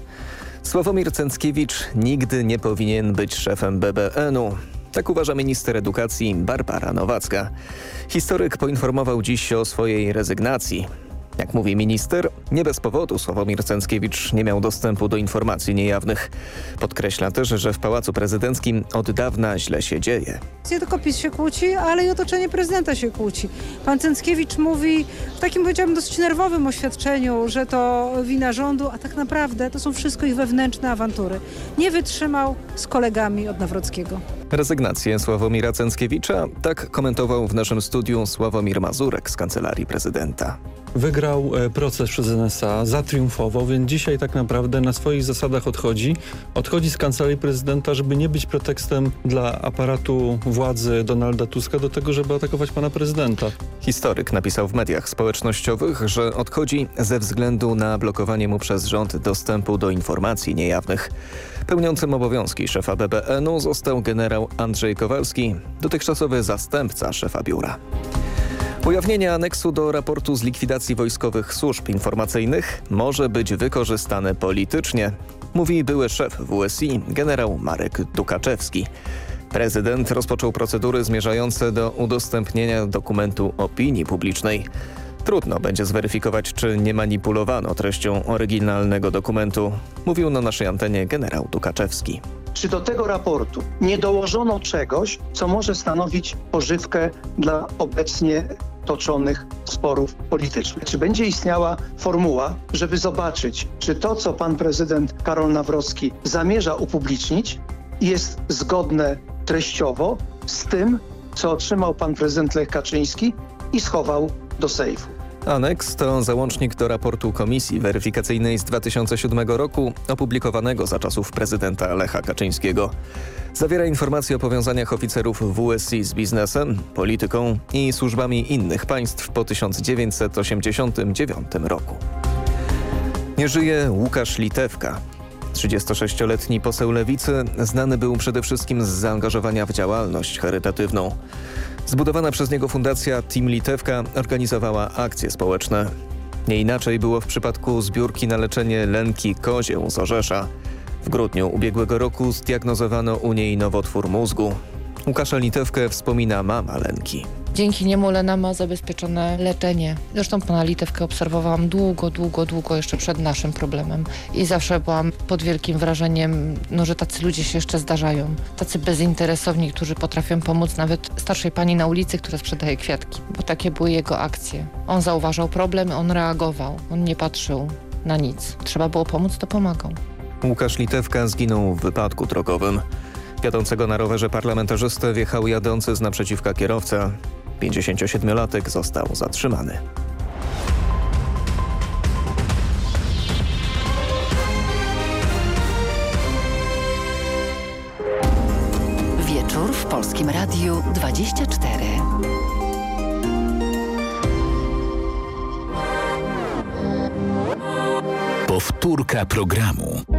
Sławomir Cęckiewicz nigdy nie powinien być szefem BBN-u. Tak uważa minister edukacji Barbara Nowacka. Historyk poinformował dziś o swojej rezygnacji. Jak mówi minister, nie bez powodu Sławomir Cęckiewicz nie miał dostępu do informacji niejawnych. Podkreśla też, że w Pałacu Prezydenckim od dawna źle się dzieje. Nie tylko PiS się kłóci, ale i otoczenie prezydenta się kłóci. Pan Cęckiewicz mówi w takim, powiedziałabym, dosyć nerwowym oświadczeniu, że to wina rządu, a tak naprawdę to są wszystko ich wewnętrzne awantury. Nie wytrzymał z kolegami od Nawrockiego. Rezygnację Sławomira Cęckiewicza tak komentował w naszym studiu Sławomir Mazurek z Kancelarii Prezydenta. Wygrał proces przez NSA, zatriumfował, więc dzisiaj tak naprawdę na swoich zasadach odchodzi. Odchodzi z Kancelarii Prezydenta, żeby nie być pretekstem dla aparatu władzy Donalda Tuska do tego, żeby atakować pana prezydenta. Historyk napisał w mediach społecznościowych, że odchodzi ze względu na blokowanie mu przez rząd dostępu do informacji niejawnych. Pełniącym obowiązki szefa BBN-u został generał Andrzej Kowalski, dotychczasowy zastępca szefa biura. Ujawnienie aneksu do raportu z likwidacji wojskowych służb informacyjnych może być wykorzystane politycznie, mówi były szef WSI generał Marek Dukaczewski. Prezydent rozpoczął procedury zmierzające do udostępnienia dokumentu opinii publicznej. Trudno będzie zweryfikować, czy nie manipulowano treścią oryginalnego dokumentu, mówił na naszej antenie generał Dukaczewski. Czy do tego raportu nie dołożono czegoś, co może stanowić pożywkę dla obecnie toczonych sporów politycznych? Czy będzie istniała formuła, żeby zobaczyć, czy to, co pan prezydent Karol Nawrocki zamierza upublicznić, jest zgodne treściowo z tym, co otrzymał pan prezydent Lech Kaczyński i schował do sejfu? Aneks to załącznik do raportu Komisji Weryfikacyjnej z 2007 roku, opublikowanego za czasów prezydenta Lecha Kaczyńskiego. Zawiera informacje o powiązaniach oficerów WSI z biznesem, polityką i służbami innych państw po 1989 roku. Nie żyje Łukasz Litewka. 36-letni poseł Lewicy znany był przede wszystkim z zaangażowania w działalność charytatywną. Zbudowana przez niego fundacja Team Litewka organizowała akcje społeczne. Nie inaczej było w przypadku zbiórki na leczenie Lenki Kozieł z Orzesza. W grudniu ubiegłego roku zdiagnozowano u niej nowotwór mózgu. Łukasza Litewkę wspomina mama Lenki. Dzięki niemu Lena ma zabezpieczone leczenie. Zresztą pana Litewkę obserwowałam długo, długo, długo jeszcze przed naszym problemem i zawsze byłam pod wielkim wrażeniem, no, że tacy ludzie się jeszcze zdarzają. Tacy bezinteresowni, którzy potrafią pomóc nawet starszej pani na ulicy, która sprzedaje kwiatki, bo takie były jego akcje. On zauważał problem, on reagował, on nie patrzył na nic. Trzeba było pomóc, to pomagał. Łukasz Litewka zginął w wypadku drogowym. Jadącego na rowerze parlamentarzystę wjechał jadący z naprzeciwka kierowca. 57-latek został zatrzymany. Wieczór w Polskim Radiu 24. Powtórka programu.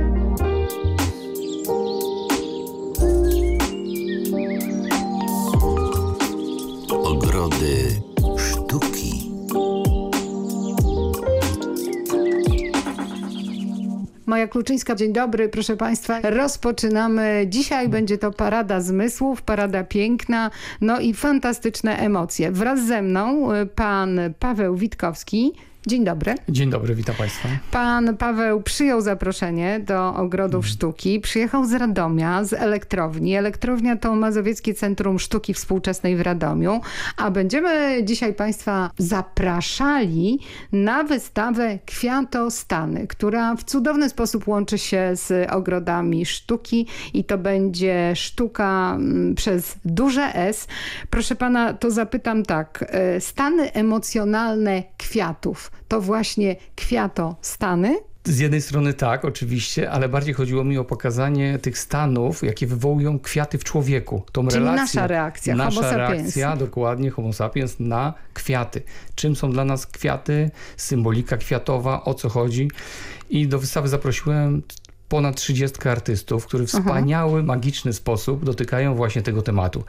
Ogrody sztuki. Maja Kluczyńska, dzień dobry, proszę Państwa. Rozpoczynamy. Dzisiaj będzie to parada zmysłów, parada piękna, no i fantastyczne emocje. Wraz ze mną y, pan Paweł Witkowski. Dzień dobry. Dzień dobry, witam Państwa. Pan Paweł przyjął zaproszenie do Ogrodów Mhm. Sztuki. Przyjechał z Radomia, z elektrowni. Elektrownia to Mazowieckie Centrum Sztuki Współczesnej w Radomiu. A będziemy dzisiaj Państwa zapraszali na wystawę Kwiatostany, która w cudowny sposób łączy się z ogrodami sztuki i to będzie sztuka mm, przez duże S. Proszę Pana, to zapytam tak. e, Stany emocjonalne kwiatów to właśnie kwiatostany? Z jednej strony tak, oczywiście, ale bardziej chodziło mi o pokazanie tych stanów, jakie wywołują kwiaty w człowieku. Tą Czyli relację, nasza reakcja, nasza homo sapiens. reakcja, dokładnie, homo sapiens na kwiaty. Czym są dla nas kwiaty, symbolika kwiatowa, o co chodzi. I do wystawy zaprosiłem ponad 30 artystów, którzy w Aha. wspaniały, magiczny sposób dotykają właśnie tego tematu.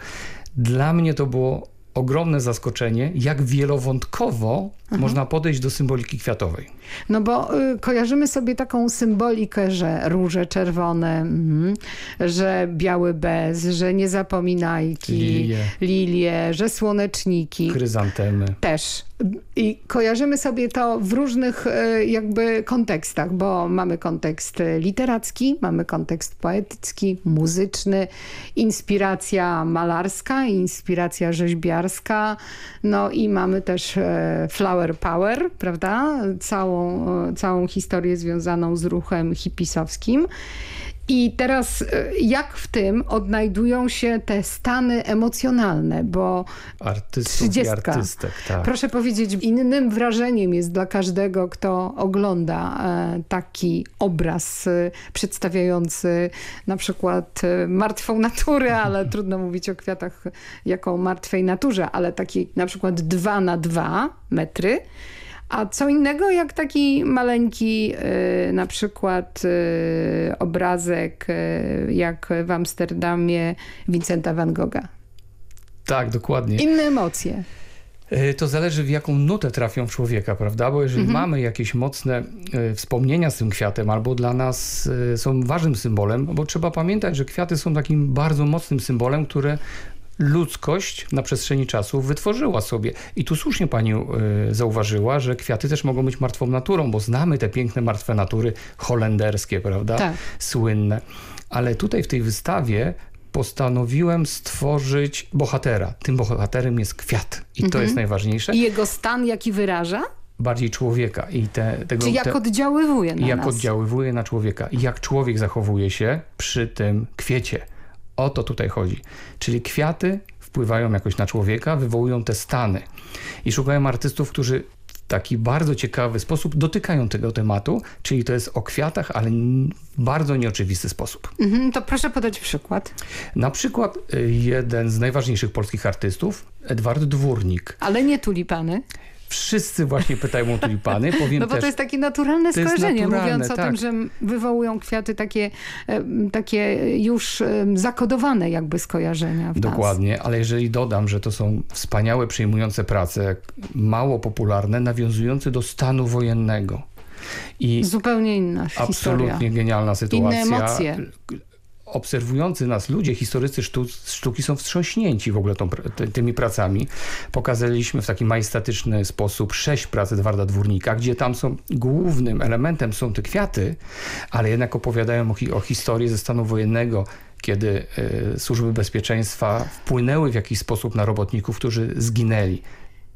Dla mnie to było ogromne zaskoczenie, jak wielowątkowo można podejść do symboliki kwiatowej. No bo y, kojarzymy sobie taką symbolikę, że róże czerwone, mhm, że biały bez, że niezapominajki, Lilie. lilie, że słoneczniki. Chryzantemy. Też. I kojarzymy sobie to w różnych e, jakby kontekstach, bo mamy kontekst literacki, mamy kontekst poetycki, muzyczny, inspiracja malarska, inspiracja rzeźbiarska, no i mamy też e, flower power, prawda? Całą, e, całą historię związaną z ruchem hipisowskim. I teraz e, jak w tym odnajdują się te stany emocjonalne, bo Artystów i Trzydziestka. artystek, tak. Proszę powiedzieć, innym wrażeniem jest dla każdego, kto ogląda e, taki obraz e, przedstawiający na przykład martwą naturę, (laughs) ale trudno mówić o kwiatach jako o martwej naturze, ale taki na przykład 2 na 2 metry. A co innego jak taki maleńki e, na przykład e, obrazek e, jak w Amsterdamie Vincenta van Gogha. Tak, dokładnie. Inne emocje. To zależy w jaką nutę trafią w człowieka, prawda? Bo jeżeli Mhm. mamy jakieś mocne wspomnienia z tym kwiatem, albo dla nas są ważnym symbolem, bo trzeba pamiętać, że kwiaty są takim bardzo mocnym symbolem, które ludzkość na przestrzeni czasu wytworzyła sobie. I tu słusznie pani e, zauważyła, że kwiaty też mogą być martwą naturą, bo znamy te piękne martwe natury holenderskie, prawda? Tak. Słynne. Ale tutaj w tej wystawie postanowiłem stworzyć bohatera. Tym bohaterem jest kwiat. I to Mhm. jest najważniejsze. I jego stan jaki wyraża? Bardziej człowieka. I te, tego, Czy jak te, oddziaływuje na jak nas? oddziaływuje na człowieka. I jak człowiek zachowuje się przy tym kwiecie. O to tutaj chodzi. Czyli kwiaty wpływają jakoś na człowieka, wywołują te stany. I szukałem artystów, którzy w taki bardzo ciekawy sposób dotykają tego tematu, czyli to jest o kwiatach, ale w bardzo nieoczywisty sposób. Mhm, to proszę podać przykład. Na przykład y, jeden z najważniejszych polskich artystów, Edward Dwórnik. Ale nie tulipany. Wszyscy właśnie pytają o tulipany. (laughs) Powiem No bo też, to jest takie naturalne To skojarzenie, naturalne, mówiąc o tak. tym, że wywołują kwiaty takie, e, takie już e, zakodowane jakby skojarzenia w nas. Dokładnie, ale jeżeli dodam, że to są wspaniałe, przejmujące prace, mało popularne, nawiązujące do stanu wojennego. I Zupełnie inna historia. absolutnie genialna sytuacja. Inne emocje. Obserwujący nas ludzie, historycy sztu, sztuki są wstrząśnięci w ogóle tą, ty, tymi pracami. Pokazaliśmy w taki majestatyczny sposób sześć prac Edwarda Dwórnika, gdzie tam są głównym elementem są te kwiaty, ale jednak opowiadają o, o historii ze stanu wojennego, kiedy y, służby bezpieczeństwa wpłynęły w jakiś sposób na robotników, którzy zginęli.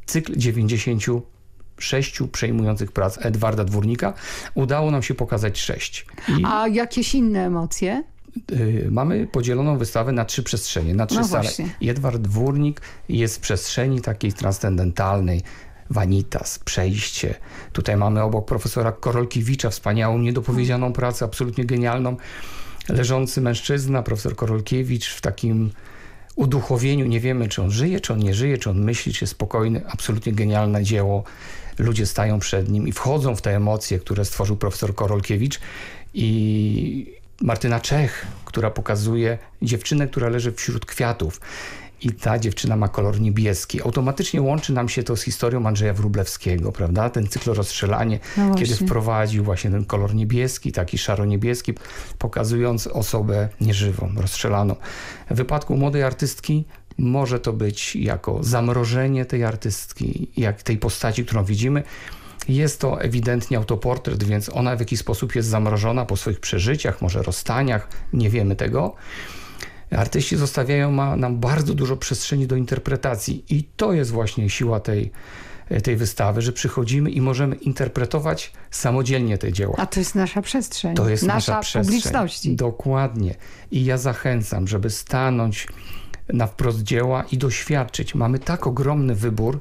Cykl 96 przejmujących prac Edwarda Dwórnika udało nam się pokazać sześć. I A jakieś inne emocje? Y, mamy podzieloną wystawę na trzy przestrzenie, na trzy No sale. właśnie. Edward Dwórnik jest w przestrzeni takiej transcendentalnej, Vanitas, przejście. Tutaj mamy obok profesora Korolkiewicza wspaniałą, niedopowiedzianą pracę, absolutnie genialną. Leżący mężczyzna, profesor Korolkiewicz w takim uduchowieniu, nie wiemy czy on żyje, czy on nie żyje, czy on myśli, czy jest spokojny. Absolutnie genialne dzieło. Ludzie stają przed nim i wchodzą w te emocje, które stworzył profesor Korolkiewicz i Martyna Czech, która pokazuje dziewczynę, która leży wśród kwiatów. I ta dziewczyna ma kolor niebieski. Automatycznie łączy nam się to z historią Andrzeja Wróblewskiego, prawda? Ten cykl rozstrzelanie, No kiedy wprowadził właśnie ten kolor niebieski, taki szaro-niebieski, pokazując osobę nieżywą, rozstrzelaną. W wypadku młodej artystki może to być jako zamrożenie tej artystki, jak tej postaci, którą widzimy, Jest to ewidentnie autoportret, więc ona w jakiś sposób jest zamrożona po swoich przeżyciach, może rozstaniach, nie wiemy tego. Artyści zostawiają nam bardzo dużo przestrzeni do interpretacji i to jest właśnie siła tej, tej wystawy, że przychodzimy i możemy interpretować samodzielnie te dzieła. A to jest nasza przestrzeń. To jest nasza, nasza przestrzeń. publiczności. Dokładnie. I ja zachęcam, żeby stanąć na wprost dzieła i doświadczyć. Mamy tak ogromny wybór,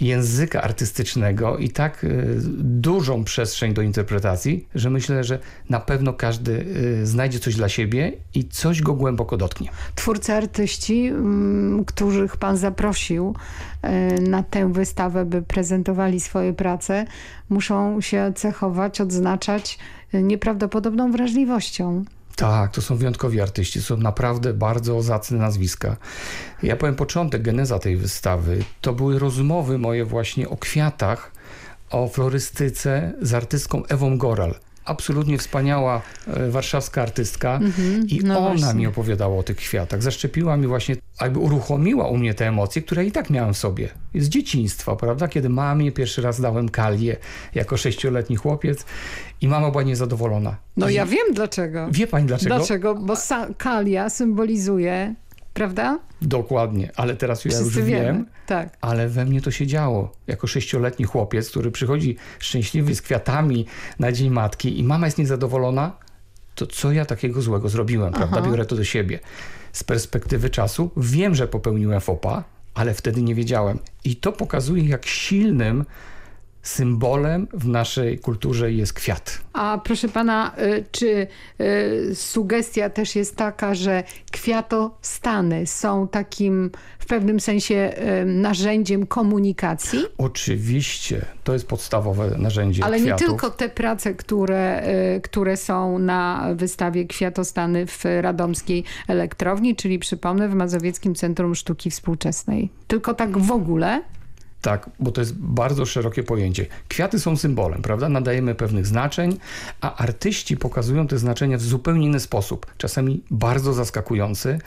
języka artystycznego i tak y, dużą przestrzeń do interpretacji, że myślę, że na pewno każdy y, znajdzie coś dla siebie i coś go głęboko dotknie. Twórcy, artyści, mm, których pan zaprosił y, na tę wystawę, by prezentowali swoje prace, muszą się cechować, odznaczać nieprawdopodobną wrażliwością. Tak, to są wyjątkowi artyści, są naprawdę bardzo zacne nazwiska. Ja powiem początek, geneza tej wystawy, to były rozmowy moje właśnie o kwiatach, o florystyce z artystką Ewą Goral absolutnie wspaniała e, warszawska artystka -hmm, i no ona właśnie. mi opowiadała o tych kwiatach. Zaszczepiła mi właśnie, jakby uruchomiła u mnie te emocje, które i tak miałem w sobie. Z dzieciństwa, prawda? Kiedy mamie pierwszy raz dałem kalię jako sześcioletni chłopiec i mama była niezadowolona. No ja wiem dlaczego. Wie pani dlaczego? Dlaczego? Bo kalia symbolizuje prawda? Dokładnie, ale teraz ja już wiemy. wiem, tak. ale we mnie to się działo. Jako sześcioletni chłopiec, który przychodzi szczęśliwy z kwiatami na Dzień Matki i mama jest niezadowolona, to co ja takiego złego zrobiłem, Aha. prawda? Biorę to do siebie. Z perspektywy czasu wiem, że popełniłem fopa, ale wtedy nie wiedziałem. I to pokazuje, jak silnym symbolem w naszej kulturze jest kwiat. A proszę pana, y, czy y, sugestia też jest taka, że kwiatostany są takim w pewnym sensie y, narzędziem komunikacji? Oczywiście, to jest podstawowe narzędzie Ale kwiatów. nie tylko te prace, które, które są na wystawie Kwiatostany w Radomskiej Elektrowni, czyli przypomnę w Mazowieckim Centrum Sztuki Współczesnej. Tylko tak w ogóle? Tak, bo to jest bardzo szerokie pojęcie. Kwiaty są symbolem, prawda? Nadajemy pewnych znaczeń, a artyści pokazują te znaczenia w zupełnie inny sposób. Czasami bardzo zaskakujący.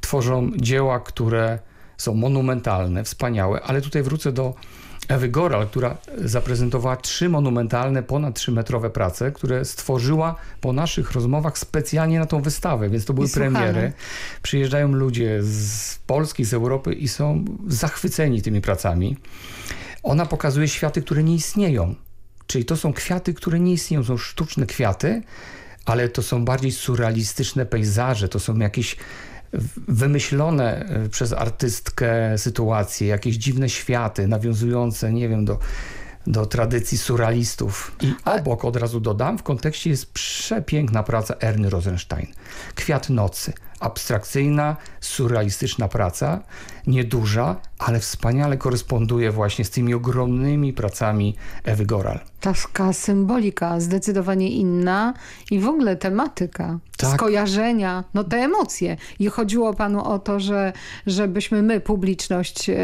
Tworzą dzieła, które są monumentalne, wspaniałe, ale tutaj wrócę do Ewy Goral, która zaprezentowała trzy monumentalne, ponad trzymetrowe prace, które stworzyła po naszych rozmowach specjalnie na tą wystawę, więc to były premiery. Przyjeżdżają ludzie z Polski, z Europy i są zachwyceni tymi pracami. Ona pokazuje światy, które nie istnieją. Czyli to są kwiaty, które nie istnieją, są sztuczne kwiaty, ale to są bardziej surrealistyczne pejzaże, to są jakieś wymyślone e, przez artystkę sytuacje, jakieś dziwne światy nawiązujące, nie wiem, do, do tradycji surrealistów. I obok, od razu dodam, w kontekście jest przepiękna praca Erny Rosenstein. Kwiat nocy abstrakcyjna, surrealistyczna praca, nieduża, ale wspaniale koresponduje właśnie z tymi ogromnymi pracami Ewy Goral. Taka symbolika zdecydowanie inna i w ogóle tematyka, tak. skojarzenia, no te emocje. I chodziło panu o to, że żebyśmy my, publiczność, e,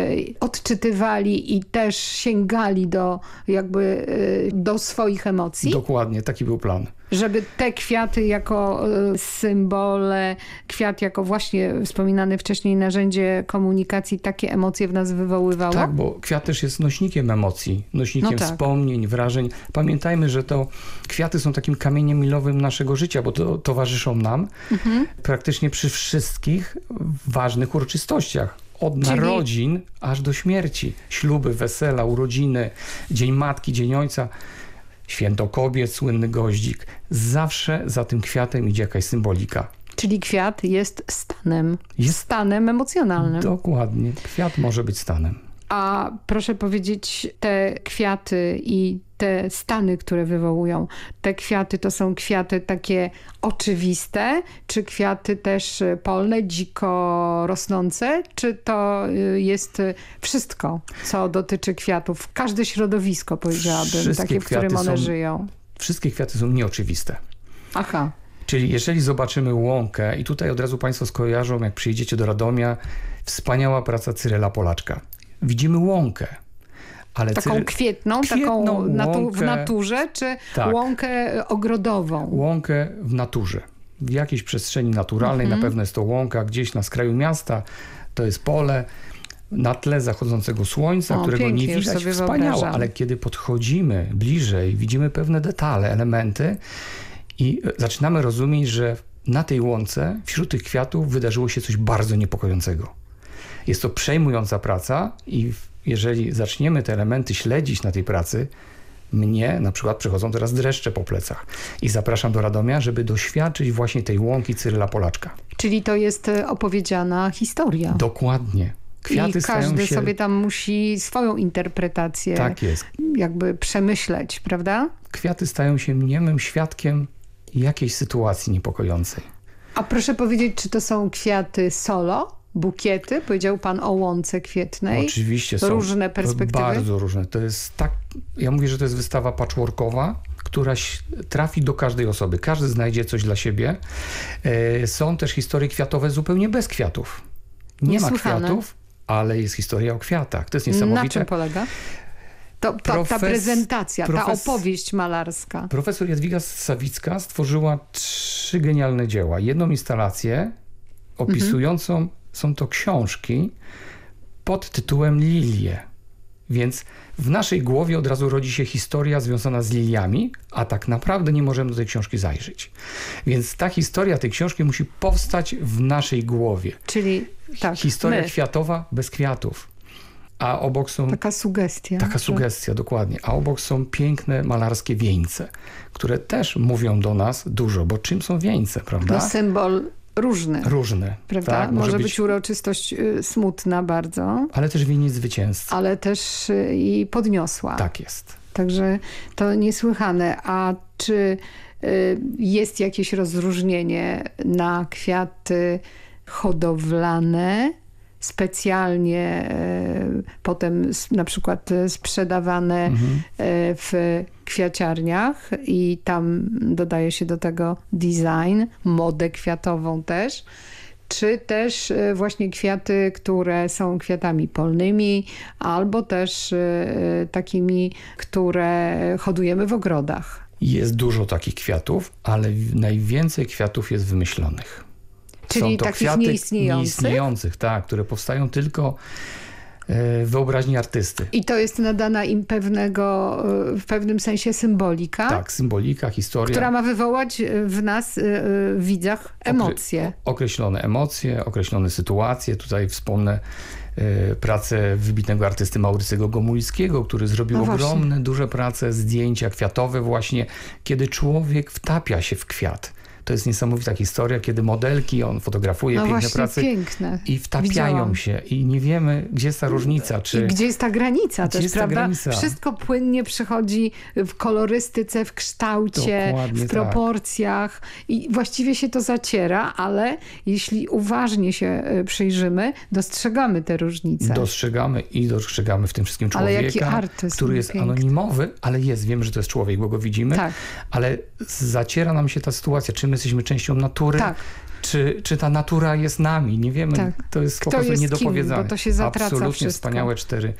odczytywali i też sięgali do jakby e, do swoich emocji? Dokładnie, taki był plan żeby te kwiaty jako e, symbole, kwiat jako właśnie wspominane wcześniej narzędzie komunikacji takie emocje w nas wywoływało? Tak, bo kwiat też jest nośnikiem emocji, nośnikiem no tak. wspomnień, wrażeń. Pamiętajmy, że to kwiaty są takim kamieniem milowym naszego życia, bo to, towarzyszą nam mhm. praktycznie przy wszystkich ważnych uroczystościach od Czyli... narodzin aż do śmierci. Śluby, wesela, urodziny, Dzień Matki, Dzień Ojca. Święto kobiet, słynny goździk. Zawsze za tym kwiatem idzie jakaś symbolika. Czyli kwiat jest stanem, jest stanem emocjonalnym. Dokładnie. Kwiat może być stanem. A proszę powiedzieć, te kwiaty i te stany, które wywołują, te kwiaty to są kwiaty takie oczywiste, czy kwiaty też polne, dziko rosnące, czy to y, jest wszystko, co dotyczy kwiatów? Każde środowisko, powiedziałabym, Wszystkie takie, w którym one są, żyją. Wszystkie kwiaty są nieoczywiste. Aha. Czyli jeżeli zobaczymy łąkę i tutaj od razu Państwo skojarzą, jak przyjedziecie do Radomia, wspaniała praca Cyrela Polaczka widzimy łąkę. Ale taką kwietną, kwietną taką natu w naturze, czy tak. łąkę ogrodową? Łąkę w naturze. W jakiejś przestrzeni naturalnej, mhm. na pewno jest to łąka gdzieś na skraju miasta, to jest pole, na tle zachodzącego słońca, O, którego nie widać, wyobrażam. ale kiedy podchodzimy bliżej, widzimy pewne detale, elementy i zaczynamy rozumieć, że na tej łące, wśród tych kwiatów wydarzyło się coś bardzo niepokojącego. Jest to przejmująca praca i jeżeli zaczniemy te elementy śledzić na tej pracy, mnie na przykład przechodzą teraz dreszcze po plecach. I zapraszam do Radomia, żeby doświadczyć właśnie tej łąki Cyryla Polaczka. Czyli to jest e, opowiedziana historia. Dokładnie. Kwiaty I każdy się... sobie tam musi swoją interpretację Tak jest. jakby przemyśleć, prawda? Kwiaty stają się niemym świadkiem jakiejś sytuacji niepokojącej. A proszę powiedzieć, czy to są kwiaty solo, bukiety? Powiedział pan o łące kwietnej. Oczywiście są Różne perspektywy. Bardzo różne. To jest tak, ja mówię, że to jest wystawa patchworkowa, która trafi do każdej osoby. Każdy znajdzie coś dla siebie. E, Są też historie kwiatowe zupełnie bez kwiatów. Nie ma kwiatów, ale jest historia o kwiatach. To jest Na niesamowite. czym polega? To, to, ta Profes- prezentacja, ta profes- opowieść malarska. Profesor Jadwiga Sawicka stworzyła trzy genialne dzieła. Jedną instalację opisującą, Mhm. są to książki pod tytułem Lilie. Więc w naszej głowie od razu rodzi się historia związana z liliami, a tak naprawdę nie możemy do tej książki zajrzeć. Więc ta historia tej książki musi powstać w naszej głowie. Czyli tak, Historia my. kwiatowa bez kwiatów. A obok są Taka sugestia. Taka że- sugestia, dokładnie. A obok są piękne malarskie wieńce, które też mówią do nas dużo, bo czym są wieńce, prawda? No symbol różny. Różne. Prawda? Tak, może, być, uroczystość y, smutna bardzo, Ale też wieniec zwycięzcy. ale też y, i podniosła. Tak jest. Także to niesłychane. A czy y, jest jakieś rozróżnienie na kwiaty hodowlane, specjalnie y, potem na przykład y, sprzedawane Mhm. y, w kwiaciarniach i tam dodaje się do tego design, modę kwiatową też, czy też właśnie kwiaty, które są kwiatami polnymi, albo też takimi, które hodujemy w ogrodach. Jest dużo takich kwiatów, ale najwięcej kwiatów jest wymyślonych. Czyli są to takich kwiaty nieistniejących? nieistniejących, tak, które powstają tylko e, w wyobraźni artysty. I to jest nadana im pewnego, y, w pewnym sensie symbolika, Tak, symbolika, historia. która ma wywołać y, w nas, w widzach, emocje. określone emocje, określone sytuacje. Tutaj wspomnę e, pracę wybitnego artysty Maurycego Gomulickiego, który zrobił No ogromne, duże prace, zdjęcia kwiatowe właśnie, kiedy człowiek wtapia się w kwiat. To jest niesamowita historia, kiedy modelki, on fotografuje No piękne prace piękne. i wtapiają Widziałam. się i nie wiemy, gdzie jest ta różnica. Czy... I gdzie jest ta granica Gdzie też, prawda? granica? Wszystko płynnie przychodzi w kolorystyce, w kształcie, Dokładnie w tak. proporcjach i właściwie się to zaciera, ale jeśli uważnie się y, przyjrzymy, dostrzegamy te różnice. Dostrzegamy i dostrzegamy w tym wszystkim człowieka, który jest piękny. anonimowy, ale jest, wiemy, że to jest człowiek, bo go widzimy, Tak. ale zaciera nam się ta sytuacja, czy my jesteśmy częścią natury, Tak. czy, czy ta natura jest nami, nie wiemy, Tak. to jest Kto po prostu jest niedopowiedzane. kim, bo to się zatraca Absolutnie wszystko. wspaniałe cztery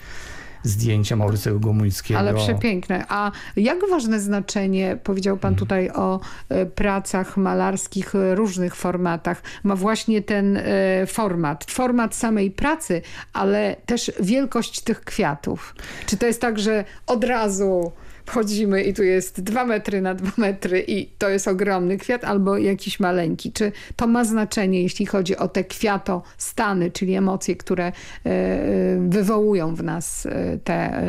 zdjęcia Maurycego Gomulickiego. Ale przepiękne. A jak ważne znaczenie, powiedział pan tutaj o e, pracach malarskich, e, różnych formatach, ma właśnie ten e, format? Format samej pracy, ale też wielkość tych kwiatów. Czy to jest tak, że od razu wchodzimy i tu jest dwa metry na dwa metry i to jest ogromny kwiat albo jakiś maleńki. Czy to ma znaczenie, jeśli chodzi o te kwiatostany, czyli emocje, które e, e, wywołują w nas e, te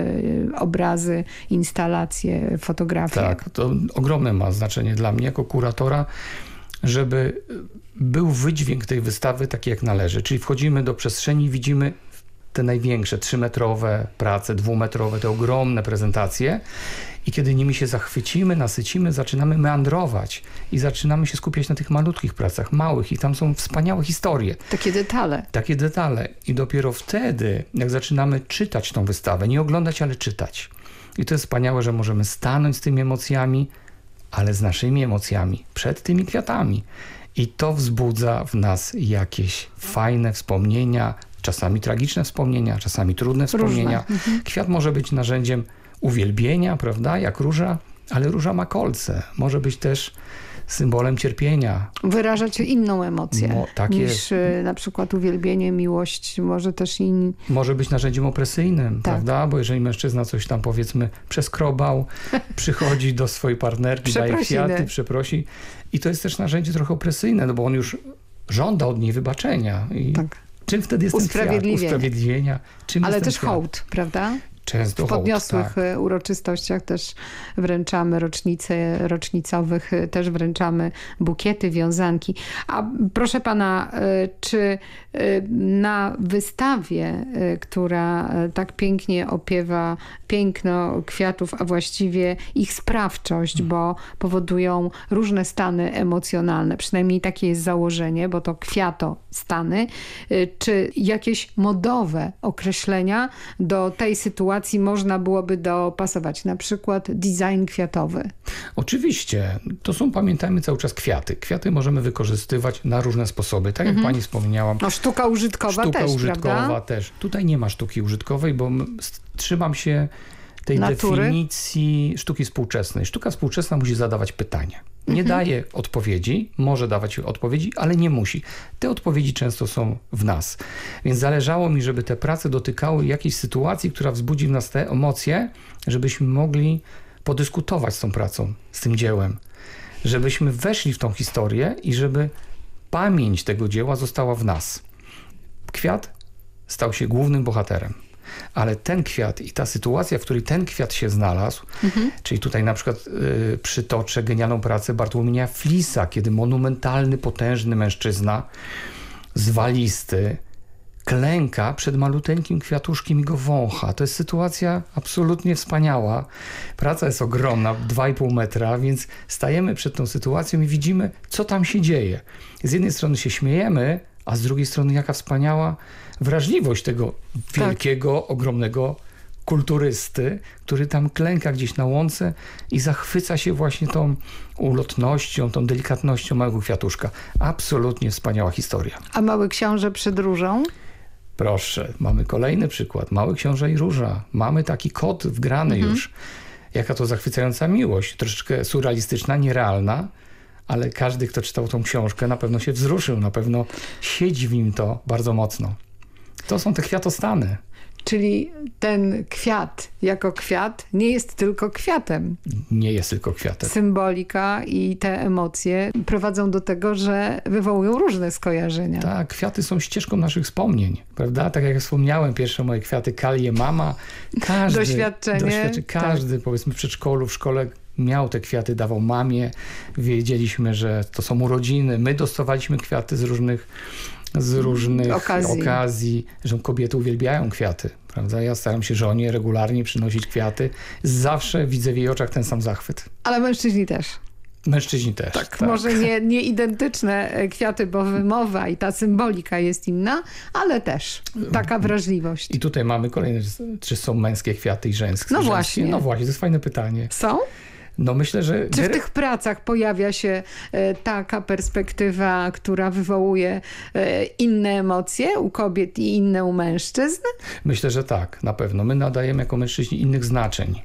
obrazy, instalacje, fotografie? Tak, to ogromne ma znaczenie dla mnie jako kuratora, żeby był wydźwięk tej wystawy taki jak należy. Czyli wchodzimy do przestrzeni, widzimy te największe, trzymetrowe prace, dwumetrowe, te ogromne prezentacje i kiedy nimi się zachwycimy, nasycimy, zaczynamy meandrować i zaczynamy się skupiać na tych malutkich pracach, małych i tam są wspaniałe historie. Takie detale. Takie detale. I dopiero wtedy, jak zaczynamy czytać tą wystawę, nie oglądać, ale czytać. I to jest wspaniałe, że możemy stanąć z tymi emocjami, ale z naszymi emocjami, przed tymi kwiatami. I to wzbudza w nas jakieś fajne wspomnienia, czasami tragiczne wspomnienia, czasami trudne wspomnienia. Mhm. Kwiat może być narzędziem uwielbienia, prawda, jak róża, ale róża ma kolce. Może być też symbolem cierpienia. Wyrażać inną emocję Mo, tak niż jest. y, na przykład uwielbienie, miłość, może też i... Może być narzędziem opresyjnym, Tak. prawda? Bo jeżeli mężczyzna coś tam powiedzmy przeskrobał, (laughs) przychodzi do swojej partnerki, daje kwiaty, przeprosi. I to jest też narzędzie trochę opresyjne, no bo on już żąda od niej wybaczenia. I Czym wtedy jest? Usprawiedliwienie. Usprawiedliwienia. Czym Ale też hołd, prawda? Często W podniosłych tak. uroczystościach też wręczamy rocznice rocznicowych, y, też wręczamy bukiety, wiązanki. A proszę pana, y, czy na wystawie, która tak pięknie opiewa piękno kwiatów, a właściwie ich sprawczość, bo powodują różne stany emocjonalne, przynajmniej takie jest założenie, bo to kwiato stany, czy jakieś modowe określenia do tej sytuacji można byłoby dopasować, na przykład design kwiatowy. Oczywiście. To są, pamiętajmy cały czas kwiaty. Kwiaty możemy wykorzystywać na różne sposoby. Tak jak Mhm. pani wspomniałam. No sztuka użytkowa Sztuka też, użytkowa prawda? też. Tutaj nie ma sztuki użytkowej, bo trzymam się tej Natury? definicji sztuki współczesnej. Sztuka współczesna musi zadawać pytania. Nie Mhm. daje odpowiedzi, może dawać odpowiedzi, ale nie musi. Te odpowiedzi często są w nas. Więc zależało mi, żeby te prace dotykały jakiejś sytuacji, która wzbudzi w nas te emocje, żebyśmy mogli podyskutować z tą pracą, z tym dziełem. Żebyśmy weszli w tą historię i żeby pamięć tego dzieła została w nas. Kwiat stał się głównym bohaterem. Ale ten kwiat i ta sytuacja, w której ten kwiat się znalazł, czyli tutaj na przykład y, przytoczę genialną pracę Bartłomieja Flisa, kiedy monumentalny, potężny mężczyzna, zwalisty, klęka przed maluteńkim kwiatuszkiem i go wącha. To jest sytuacja absolutnie wspaniała. Praca jest ogromna, 2,5 metra, więc stajemy przed tą sytuacją i widzimy, co tam się dzieje. Z jednej strony się śmiejemy, a z drugiej strony jaka wspaniała wrażliwość tego wielkiego, ogromnego kulturysty, który tam klęka gdzieś na łące i zachwyca się właśnie tą ulotnością, tą delikatnością małego kwiatuszka. Absolutnie wspaniała historia. A Mały Książę przed różą? Proszę, mamy kolejny przykład. Mały Książę i Róża. Mamy taki kod wgrany Mhm. już. Jaka to zachwycająca miłość. Troszeczkę surrealistyczna, nierealna, ale każdy, kto czytał tą książkę, na pewno się wzruszył, na pewno siedzi w nim to bardzo mocno. To są te kwiatostany. Czyli ten kwiat jako kwiat nie jest tylko kwiatem. Nie jest tylko kwiatem. Symbolika i te emocje prowadzą do tego, że wywołują różne skojarzenia. Tak, kwiaty są ścieżką naszych wspomnień, prawda? Tak jak wspomniałem, pierwsze moje kwiaty Kalie Mama. Każdy, Doświadczenie, doświadczy- każdy, powiedzmy w przedszkolu, w szkole miał te kwiaty, dawał mamie. Wiedzieliśmy, że to są urodziny. My dostawaliśmy kwiaty z różnych z różnych Okazji. okazji, że kobiety uwielbiają kwiaty, prawda? Ja staram się żonie regularnie przynosić kwiaty. Zawsze widzę w jej oczach ten sam zachwyt. Ale mężczyźni też. Mężczyźni też. Tak, Może nie, nie identyczne e, kwiaty, bo wymowa i ta symbolika jest inna, ale też taka wrażliwość. I tutaj mamy kolejne, czy są męskie kwiaty i żeńskie? No żeńskie? właśnie. No właśnie, to jest fajne pytanie. Są? No myślę, że... Czy w tych pracach pojawia się e, taka perspektywa, która wywołuje e, inne emocje u kobiet i inne u mężczyzn? Myślę, że tak, na pewno. My nadajemy jako mężczyźni innych znaczeń.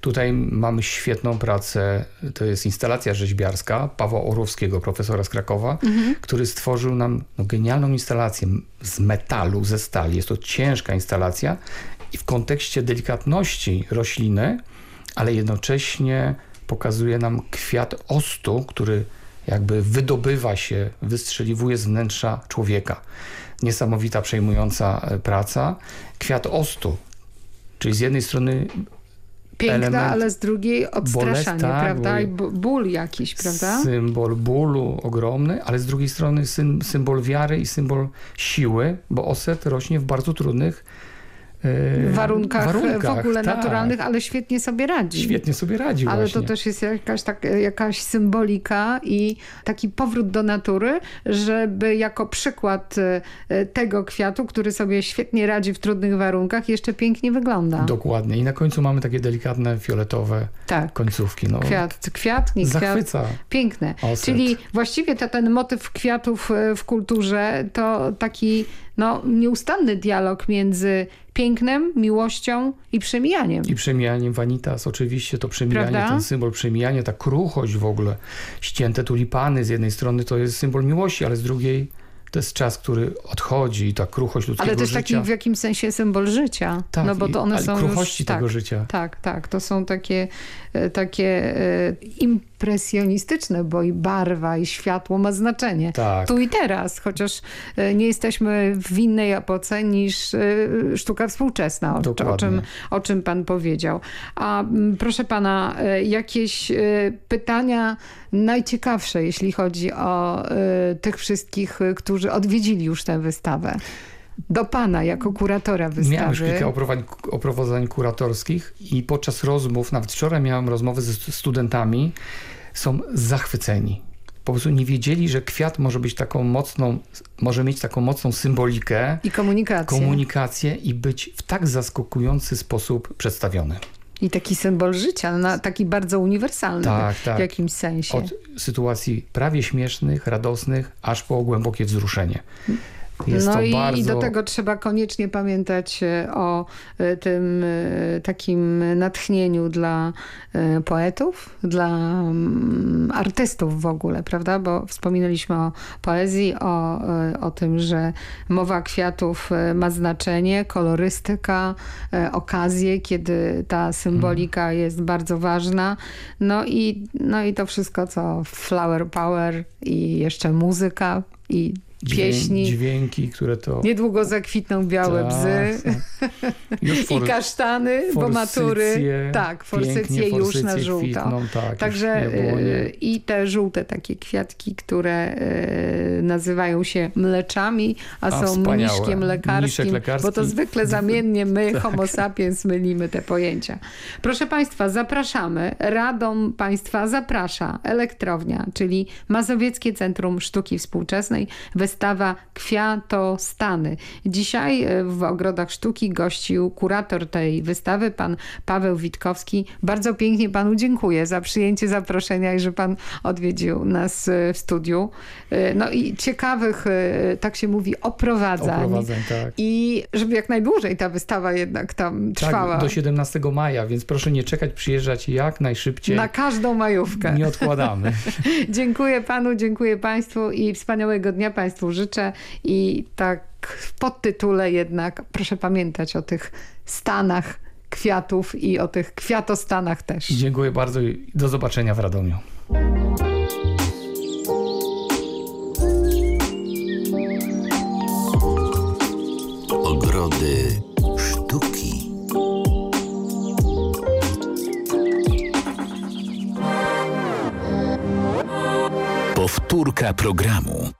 Tutaj mamy świetną pracę, to jest instalacja rzeźbiarska Pawła Orłowskiego, profesora z Krakowa, Mhm. który stworzył nam no, genialną instalację z metalu, ze stali. Jest to ciężka instalacja i w kontekście delikatności rośliny, ale jednocześnie pokazuje nam kwiat ostu, który jakby wydobywa się, wystrzeliwuje z wnętrza człowieka. Niesamowita, przejmująca e, praca. Kwiat ostu, czyli z jednej strony Piękna, element ale z drugiej odstraszanie, tak, prawda? I ból jakiś, prawda? Symbol bólu ogromny, ale z drugiej strony sym, symbol wiary i symbol siły, bo oset rośnie w bardzo trudnych e, W warunkach, w ogóle tak. naturalnych, ale świetnie sobie radzi. Świetnie sobie radzi Ale właśnie. to też jest jakaś, tak, jakaś symbolika i taki powrót do natury, żeby jako przykład e, tego kwiatu, który sobie świetnie radzi w trudnych warunkach, jeszcze pięknie wygląda. Dokładnie. I na końcu mamy takie delikatne, fioletowe Tak. końcówki. No, Kwiat, kwiat, nie kwiat. Zachwyca. Piękne. Oset. Czyli właściwie to, ten motyw kwiatów e, w kulturze to taki no, nieustanny dialog między pięknem, miłością i przemijaniem. I przemijaniem Vanitas, oczywiście to przemijanie, Prawda? ten symbol przemijania, ta kruchość w ogóle, ścięte tulipany z jednej strony to jest symbol miłości, ale z drugiej to jest czas, który odchodzi i ta kruchość ludzkiego Ale też życia. taki w jakimś sensie symbol życia. Tak, no bo to one są kruchości już, tego tak, życia. Tak, tak. To są takie, e, takie e, impresjonistyczne, bo i barwa, i światło ma znaczenie. Tak. Tu i teraz, chociaż e, nie jesteśmy w innej epoce niż sztuka współczesna, o, o, czym, o czym pan powiedział. A proszę pana, jakieś pytania najciekawsze, jeśli chodzi o tych wszystkich, e, którzy odwiedzili już tę wystawę? Do pana jako kuratora wystawy. Miałem już kilka oprowań, oprowadzań kuratorskich i podczas rozmów, nawet wczoraj miałem rozmowy ze stu- studentami, są zachwyceni. Po prostu nie wiedzieli, że kwiat może być taką mocną, może mieć taką mocną symbolikę, I komunikację. komunikację i być w tak zaskakujący sposób przedstawiony. I taki symbol życia, na, taki bardzo uniwersalny Tak, w tak. jakimś sensie. Od sytuacji prawie śmiesznych, radosnych, aż po głębokie wzruszenie. Jest no i, bardzo... i do tego trzeba koniecznie pamiętać e, o e, tym e, takim natchnieniu dla poetów, dla mm, artystów w ogóle, prawda? Bo wspominaliśmy o poezji, o, o tym, że mowa kwiatów ma znaczenie, kolorystyka, okazje, kiedy ta symbolika Mhm. jest bardzo ważna. No i, no i to wszystko, co flower power i jeszcze muzyka i pieśni. Dźwięki, które to... Niedługo zakwitną białe Tak, bzy Już (laughs) for- i kasztany, bo matury. Tak, forsycje już na żółto. kwitną, tak, Także już y, i te żółte takie kwiatki, które y, nazywają się mleczami, a, A, są wspaniałe. mniszkiem lekarskim, lekarski. bo to zwykle zamiennie my, (laughs) Tak. homo sapiens, mylimy te pojęcia. Proszę Państwa, zapraszamy. Radom Państwa zaprasza Elektrownia, czyli Mazowieckie Centrum Sztuki Współczesnej, wystawa Kwiatostany. Dzisiaj e, w Ogrodach Sztuki gościł kurator tej wystawy, pan Paweł Witkowski. Bardzo pięknie panu dziękuję za przyjęcie zaproszenia i że pan odwiedził nas e, w studiu. E, No i ciekawych, tak się mówi, oprowadzań. Oprowadzań, tak. I żeby jak najdłużej ta wystawa jednak tam trwała. Tak, do 17 maja, więc proszę nie czekać, przyjeżdżać jak najszybciej. Na każdą majówkę. Nie odkładamy. (laughs) dziękuję panu, dziękuję państwu i wspaniałego dnia państwu życzę. I tak w podtytule jednak proszę pamiętać o tych stanach kwiatów i o tych kwiatostanach też. Dziękuję bardzo i do zobaczenia w Radomiu. Ogrody sztuki. Powtórka programu.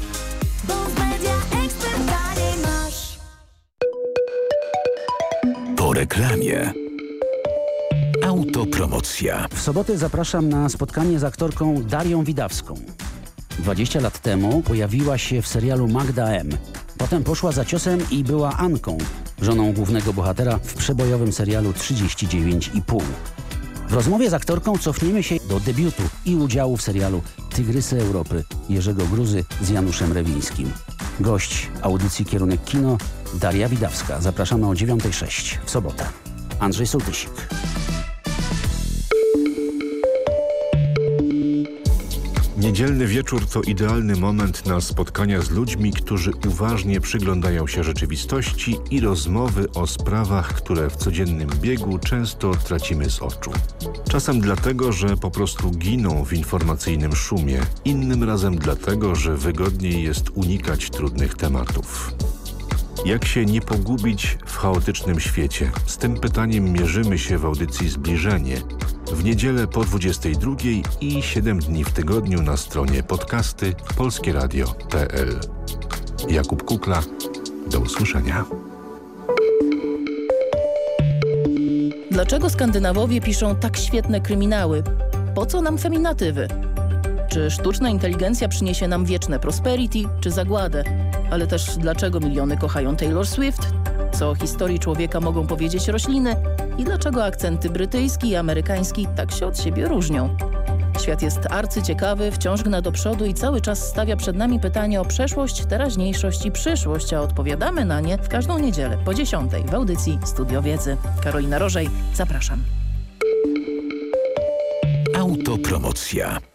Po reklamie. Autopromocja. W sobotę zapraszam na spotkanie z aktorką Darią Widawską. 20 lat temu pojawiła się w serialu Magda M. Potem poszła za ciosem i była Anką, żoną głównego bohatera w przebojowym serialu 39,5. W rozmowie z aktorką cofniemy się do debiutu i udziału w serialu Tygrysy Europy Jerzego Gruzy z Januszem Rewińskim. Gość audycji Kierunek Kino Daria Widawska. Zapraszamy o 9.06 w sobotę. Andrzej Sołtysik. Niedzielny wieczór to idealny moment na spotkania z ludźmi, którzy uważnie przyglądają się rzeczywistości i rozmowy o sprawach, które w codziennym biegu często tracimy z oczu. Czasem dlatego, że po prostu giną w informacyjnym szumie, innym razem dlatego, że wygodniej jest unikać trudnych tematów. Jak się nie pogubić w chaotycznym świecie? Z tym pytaniem mierzymy się w audycji Zbliżenie. W niedzielę po 22 i 7 dni w tygodniu na stronie podcasty polskieradio.pl. Jakub Kukla, do usłyszenia. Dlaczego Skandynawowie piszą tak świetne kryminały? Po co nam feminatywy? Czy sztuczna inteligencja przyniesie nam wieczne prosperity, czy zagładę? Ale też dlaczego miliony kochają Taylor Swift? Co o historii człowieka mogą powiedzieć rośliny? I dlaczego akcenty brytyjski i amerykański tak się od siebie różnią? Świat jest arcyciekawy, wciąż gna do przodu i cały czas stawia przed nami pytanie o przeszłość, teraźniejszość i przyszłość, a odpowiadamy na nie w każdą niedzielę po 10 w audycji Studio Wiedzy. Karolina Rożej, zapraszam. Autopromocja.